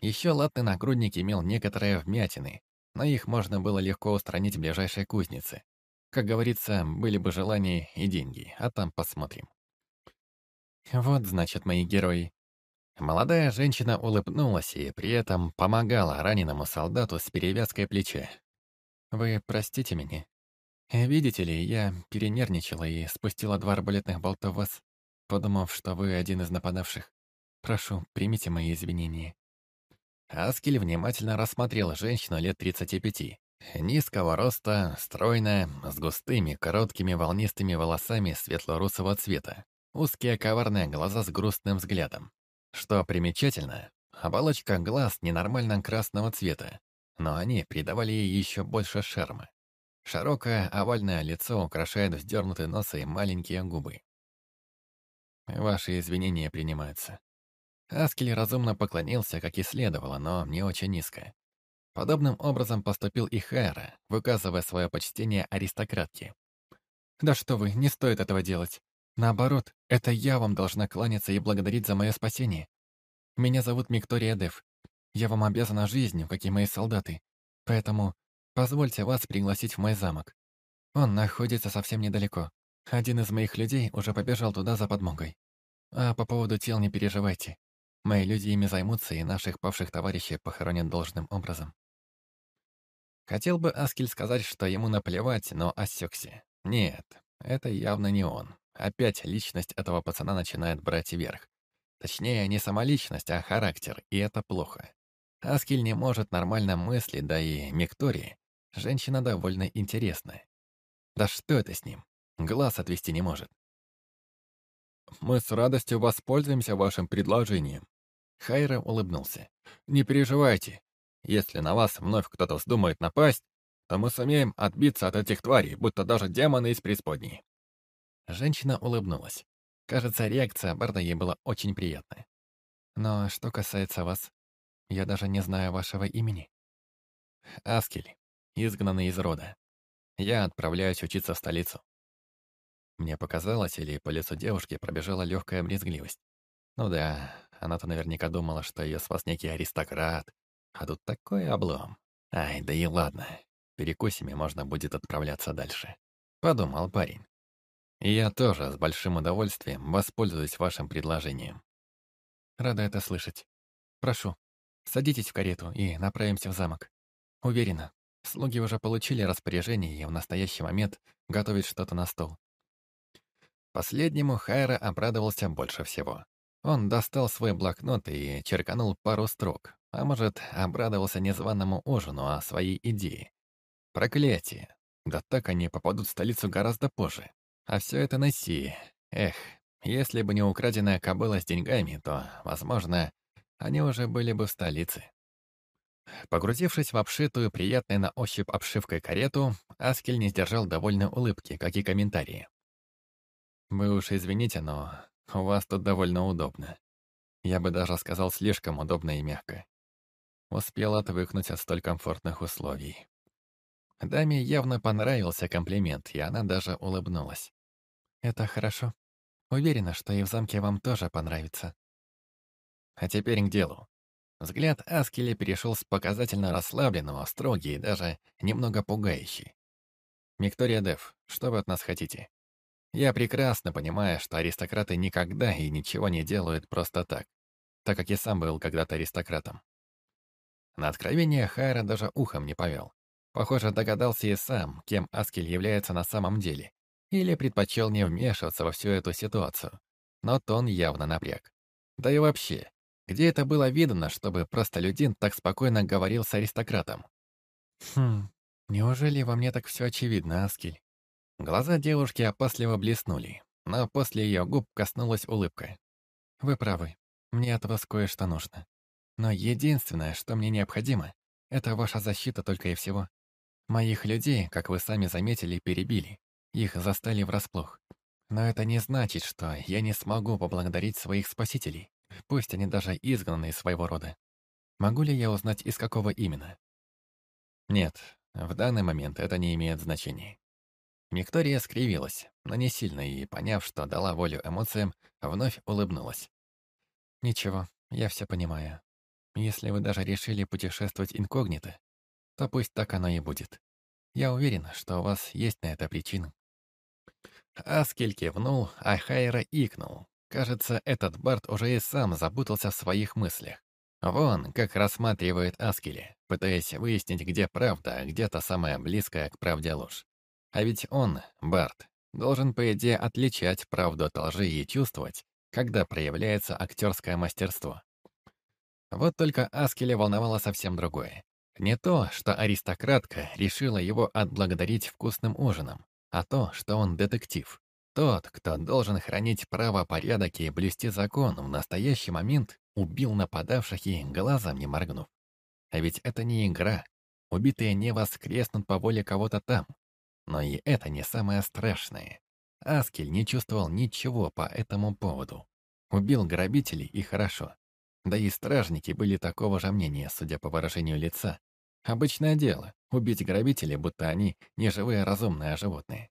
Еще латный нагрудник имел некоторые вмятины, но их можно было легко устранить в ближайшей кузнице. Как говорится, были бы желания и деньги, а там посмотрим. Вот, значит, мои герои. Молодая женщина улыбнулась и при этом помогала раненому солдату с перевязкой плеча. Вы простите меня. Видите ли, я перенервничала и спустила два арбалетных болта в вас, подумав, что вы один из нападавших. Прошу, примите мои извинения. Аскель внимательно рассмотрел женщину лет 35. Низкого роста, стройная, с густыми, короткими волнистыми волосами светло-русого цвета. Узкие коварные глаза с грустным взглядом. Что примечательно, оболочка глаз ненормально красного цвета, но они придавали ей еще больше шарма. Широкое овальное лицо украшает вздернутый нос и маленькие губы. Ваши извинения принимаются. Аскель разумно поклонился, как и следовало, но не очень низко. Подобным образом поступил и Хайра, выказывая свое почтение аристократке. «Да что вы, не стоит этого делать. Наоборот, это я вам должна кланяться и благодарить за мое спасение. Меня зовут Виктория Дев. Я вам обязана жизнью, как и мои солдаты. Поэтому позвольте вас пригласить в мой замок. Он находится совсем недалеко. Один из моих людей уже побежал туда за подмогой. А по поводу тел не переживайте. Мои люди ими займутся, и наших павших товарищей похоронят должным образом. Хотел бы Аскель сказать, что ему наплевать, но осекся. Нет, это явно не он. Опять личность этого пацана начинает брать верх. Точнее, не сама личность, а характер, и это плохо. Аскель не может нормально мыслить, да и Миктории. Женщина довольно интересная. Да что это с ним? Глаз отвести не может. «Мы с радостью воспользуемся вашим предложением». Хайра улыбнулся. «Не переживайте. Если на вас вновь кто-то вздумает напасть, то мы сумеем отбиться от этих тварей, будто даже демоны из преисподней». Женщина улыбнулась. Кажется, реакция Барда ей была очень приятная. «Но что касается вас, я даже не знаю вашего имени». «Аскель, изгнанный из рода. Я отправляюсь учиться в столицу. Мне показалось, или по лицу девушки пробежала легкая брезгливость. Ну да, она-то наверняка думала, что ее спас некий аристократ. А тут такой облом. Ай, да и ладно. Перекусими можно будет отправляться дальше. Подумал парень. Я тоже с большим удовольствием воспользуюсь вашим предложением. Рада это слышать. Прошу, садитесь в карету и направимся в замок. Уверена, слуги уже получили распоряжение и в настоящий момент готовят что-то на стол. Последнему Хайра обрадовался больше всего. Он достал свой блокнот и черканул пару строк, а может, обрадовался незваному ужину, а своей идее. Проклятие! Да так они попадут в столицу гораздо позже. А все это на Си. Эх, если бы не украденная кобыла с деньгами, то, возможно, они уже были бы в столице. Погрузившись в обшитую, приятной на ощупь обшивкой карету, Аскель не сдержал довольной улыбки, как и комментарии. Вы уж извините, но у вас тут довольно удобно. Я бы даже сказал, слишком удобно и мягко. Успел отвыкнуть от столь комфортных условий. Даме явно понравился комплимент, и она даже улыбнулась. «Это хорошо. Уверена, что и в замке вам тоже понравится». А теперь к делу. Взгляд Аскеля перешел с показательно расслабленного, строгий и даже немного пугающий. «Виктория Дев, что вы от нас хотите?» Я прекрасно понимаю, что аристократы никогда и ничего не делают просто так, так как я сам был когда-то аристократом. На откровение Хайра даже ухом не повел. Похоже, догадался и сам, кем Аскель является на самом деле, или предпочел не вмешиваться во всю эту ситуацию. Но тон явно напряг. Да и вообще, где это было видно, чтобы простолюдин так спокойно говорил с аристократом? Хм, неужели во мне так все очевидно, Аскель? Глаза девушки опасливо блеснули, но после ее губ коснулась улыбка. «Вы правы, мне от вас кое-что нужно. Но единственное, что мне необходимо, это ваша защита только и всего. Моих людей, как вы сами заметили, перебили. Их застали врасплох. Но это не значит, что я не смогу поблагодарить своих спасителей, пусть они даже изгнаны из своего рода. Могу ли я узнать, из какого именно? Нет, в данный момент это не имеет значения. Виктория скривилась, но не сильно, и, поняв, что дала волю эмоциям, вновь улыбнулась. «Ничего, я все понимаю. Если вы даже решили путешествовать инкогнито, то пусть так оно и будет. Я уверен, что у вас есть на это причина». Аскель кивнул, а Хайра икнул. Кажется, этот Барт уже и сам запутался в своих мыслях. Вон, как рассматривает Аскели, пытаясь выяснить, где правда, а где то самая близкая к правде ложь. А ведь он, Барт, должен, по идее, отличать правду от лжи и чувствовать, когда проявляется актерское мастерство. Вот только Аскеля волновало совсем другое. Не то, что аристократка решила его отблагодарить вкусным ужином, а то, что он детектив. Тот, кто должен хранить правопорядок и блюсти закон, в настоящий момент убил нападавших и глазом не моргнув. А ведь это не игра. Убитые не воскреснут по воле кого-то там. Но и это не самое страшное. Аскель не чувствовал ничего по этому поводу. Убил грабителей и хорошо. Да и стражники были такого же мнения, судя по выражению лица. Обычное дело — убить грабителей, будто они не живые разумные, животные.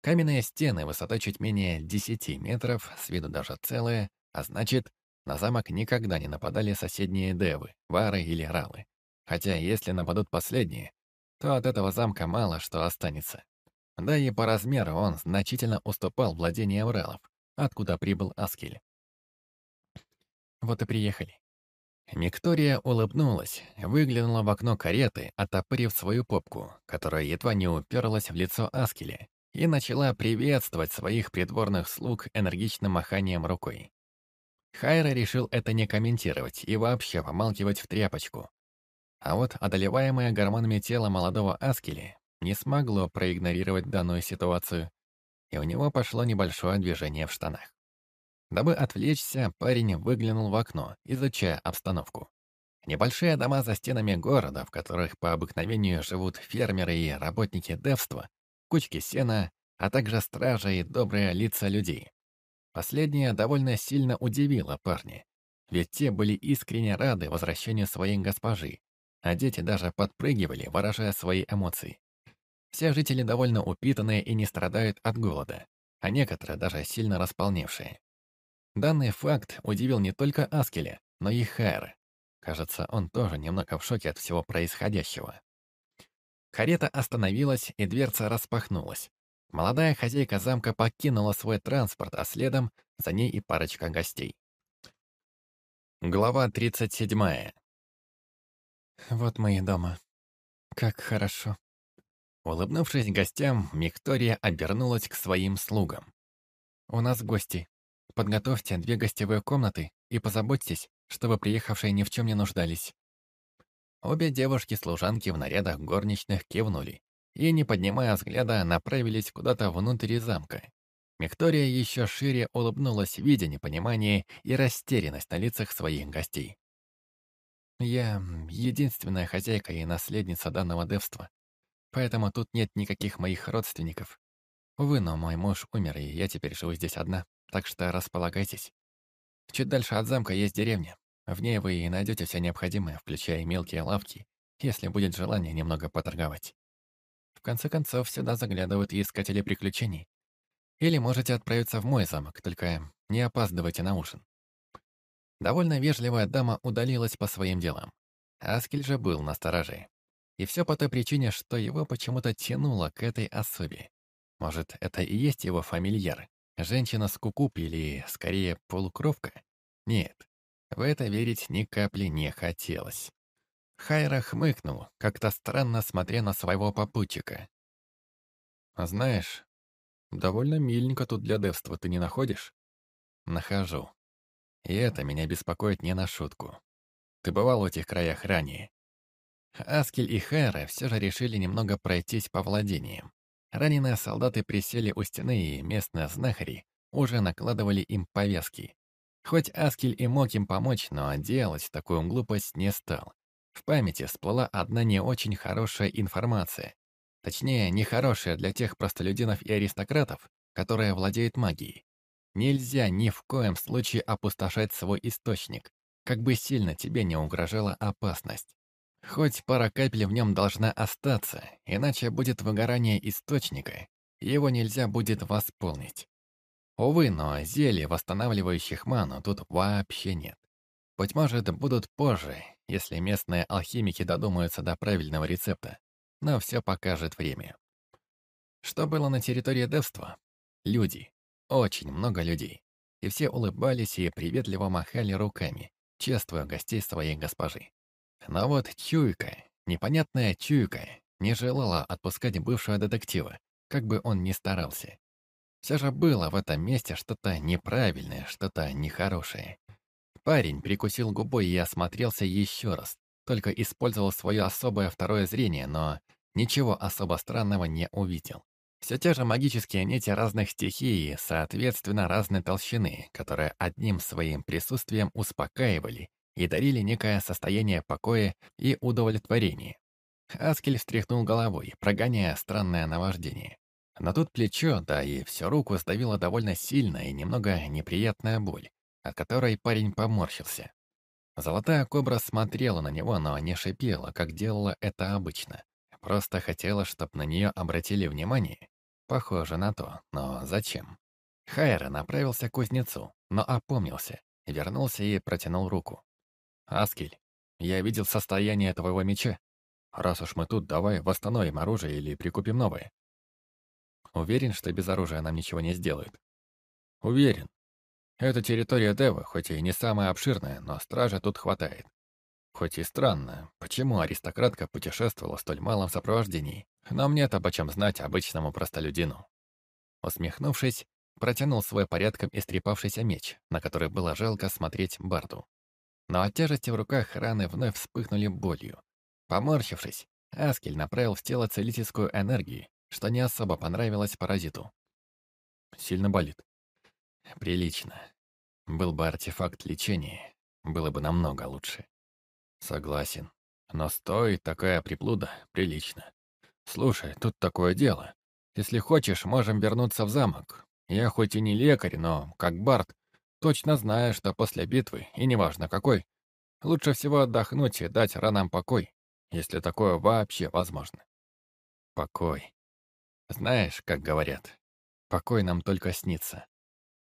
Каменные стены высотой чуть менее 10 метров, с виду даже целые, а значит, на замок никогда не нападали соседние девы, вары или ралы. Хотя если нападут последние, то от этого замка мало что останется. Да и по размеру он значительно уступал владениям ралов, откуда прибыл Аскель. Вот и приехали. Виктория улыбнулась, выглянула в окно кареты, отопырив свою попку, которая едва не уперлась в лицо Аскеля, и начала приветствовать своих придворных слуг энергичным маханием рукой. Хайра решил это не комментировать и вообще помалкивать в тряпочку. А вот одолеваемое гормонами тело молодого Аскели не смогло проигнорировать данную ситуацию, и у него пошло небольшое движение в штанах. Дабы отвлечься, парень выглянул в окно, изучая обстановку. Небольшие дома за стенами города, в которых по обыкновению живут фермеры и работники девства, кучки сена, а также стражи и добрые лица людей. Последнее довольно сильно удивило парня, ведь те были искренне рады возвращению своей госпожи, а дети даже подпрыгивали, выражая свои эмоции. Все жители довольно упитанные и не страдают от голода, а некоторые даже сильно располневшие. Данный факт удивил не только Аскеля, но и Хайра. Кажется, он тоже немного в шоке от всего происходящего. Карета остановилась, и дверца распахнулась. Молодая хозяйка замка покинула свой транспорт, а следом за ней и парочка гостей. Глава 37. «Вот мы и дома. Как хорошо». Улыбнувшись гостям, Виктория обернулась к своим слугам. «У нас гости. Подготовьте две гостевые комнаты и позаботьтесь, чтобы приехавшие ни в чем не нуждались». Обе девушки-служанки в нарядах горничных кивнули и, не поднимая взгляда, направились куда-то внутрь замка. Виктория еще шире улыбнулась, видя непонимание и растерянность на лицах своих гостей. «Я единственная хозяйка и наследница данного девства, поэтому тут нет никаких моих родственников. Увы, но мой муж умер, и я теперь живу здесь одна, так что располагайтесь. Чуть дальше от замка есть деревня, в ней вы и найдете все необходимое, включая мелкие лавки, если будет желание немного поторговать. В конце концов, сюда заглядывают и искатели приключений. Или можете отправиться в мой замок, только не опаздывайте на ужин. Довольно вежливая дама удалилась по своим делам. Аскель же был на стороже. И все по той причине, что его почему-то тянуло к этой особе. Может, это и есть его фамильяр? Женщина с кукуп или, скорее, полукровка? Нет, в это верить ни капли не хотелось. Хайра хмыкнул, как-то странно смотря на своего попутчика. «Знаешь, довольно миленько тут для девства, ты не находишь?» «Нахожу. И это меня беспокоит не на шутку. Ты бывал в этих краях ранее?» Аскель и Хайра все же решили немного пройтись по владениям. Раненые солдаты присели у стены, и местные знахари уже накладывали им повязки. Хоть Аскель и мог им помочь, но делать такую глупость не стал. В памяти всплыла одна не очень хорошая информация. Точнее, нехорошая для тех простолюдинов и аристократов, которые владеют магией. Нельзя ни в коем случае опустошать свой источник, как бы сильно тебе не угрожала опасность. Хоть пара капель в нем должна остаться, иначе будет выгорание источника, его нельзя будет восполнить. Увы, но зелий, восстанавливающих ману, тут вообще нет. Быть может, будут позже, если местные алхимики додумаются до правильного рецепта. Но все покажет время. Что было на территории девства? Люди. Очень много людей. И все улыбались и приветливо махали руками, чествуя гостей своей госпожи. Но вот чуйка, непонятная чуйка, не желала отпускать бывшего детектива, как бы он ни старался. Все же было в этом месте что-то неправильное, что-то нехорошее. Парень прикусил губой и осмотрелся еще раз, только использовал свое особое второе зрение, но ничего особо странного не увидел. Все те же магические нити разных стихий, соответственно, разной толщины, которые одним своим присутствием успокаивали и дарили некое состояние покоя и удовлетворения. Аскель встряхнул головой, прогоняя странное наваждение. Но тут плечо, да и всю руку сдавила довольно сильная и немного неприятная боль, от которой парень поморщился. Золотая кобра смотрела на него, но не шипела, как делала это обычно. Просто хотела, чтобы на нее обратили внимание. Похоже на то, но зачем? Хайра направился к кузнецу, но опомнился, вернулся и протянул руку. «Аскель, я видел состояние твоего меча. Раз уж мы тут, давай восстановим оружие или прикупим новое. Уверен, что без оружия нам ничего не сделают. Уверен. Эта территория Дева, хоть и не самая обширная, но стража тут хватает. Хоть и странно, почему аристократка путешествовала в столь малом сопровождении, но мне-то почем знать обычному простолюдину. Усмехнувшись, протянул свой порядком истрепавшийся меч, на который было жалко смотреть Барду. Но от тяжести в руках раны вновь вспыхнули болью. Поморщившись, Аскель направил в тело целительскую энергию, что не особо понравилось паразиту. Сильно болит. Прилично. Был бы артефакт лечения, было бы намного лучше. Согласен. Но стоит такая приплуда прилично. Слушай, тут такое дело. Если хочешь, можем вернуться в замок. Я хоть и не лекарь, но, как Барт, точно знаю, что после битвы, и неважно какой, лучше всего отдохнуть и дать ранам покой, если такое вообще возможно. Покой. Знаешь, как говорят, покой нам только снится.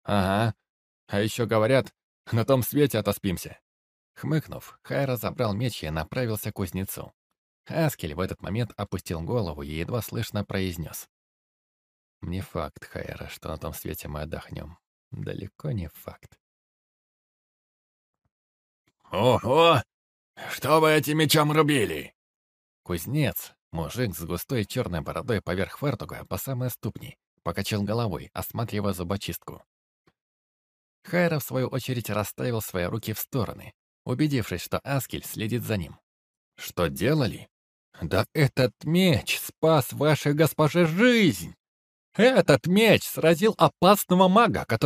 Ага. А еще говорят, на том свете отоспимся. Хмыкнув, Хайра забрал меч и направился к кузнецу. Аскель в этот момент опустил голову и едва слышно произнес. «Не факт, Хайра, что на том свете мы отдохнем. Далеко не факт». «Ого! Что вы этим мечом рубили?» Кузнец, Мужик с густой черной бородой поверх фартука по самой ступни покачал головой, осматривая зубочистку. Хайра, в свою очередь, расставил свои руки в стороны, убедившись, что Аскель следит за ним. «Что делали?» «Да этот меч спас вашей госпоже жизнь! Этот меч сразил опасного мага, который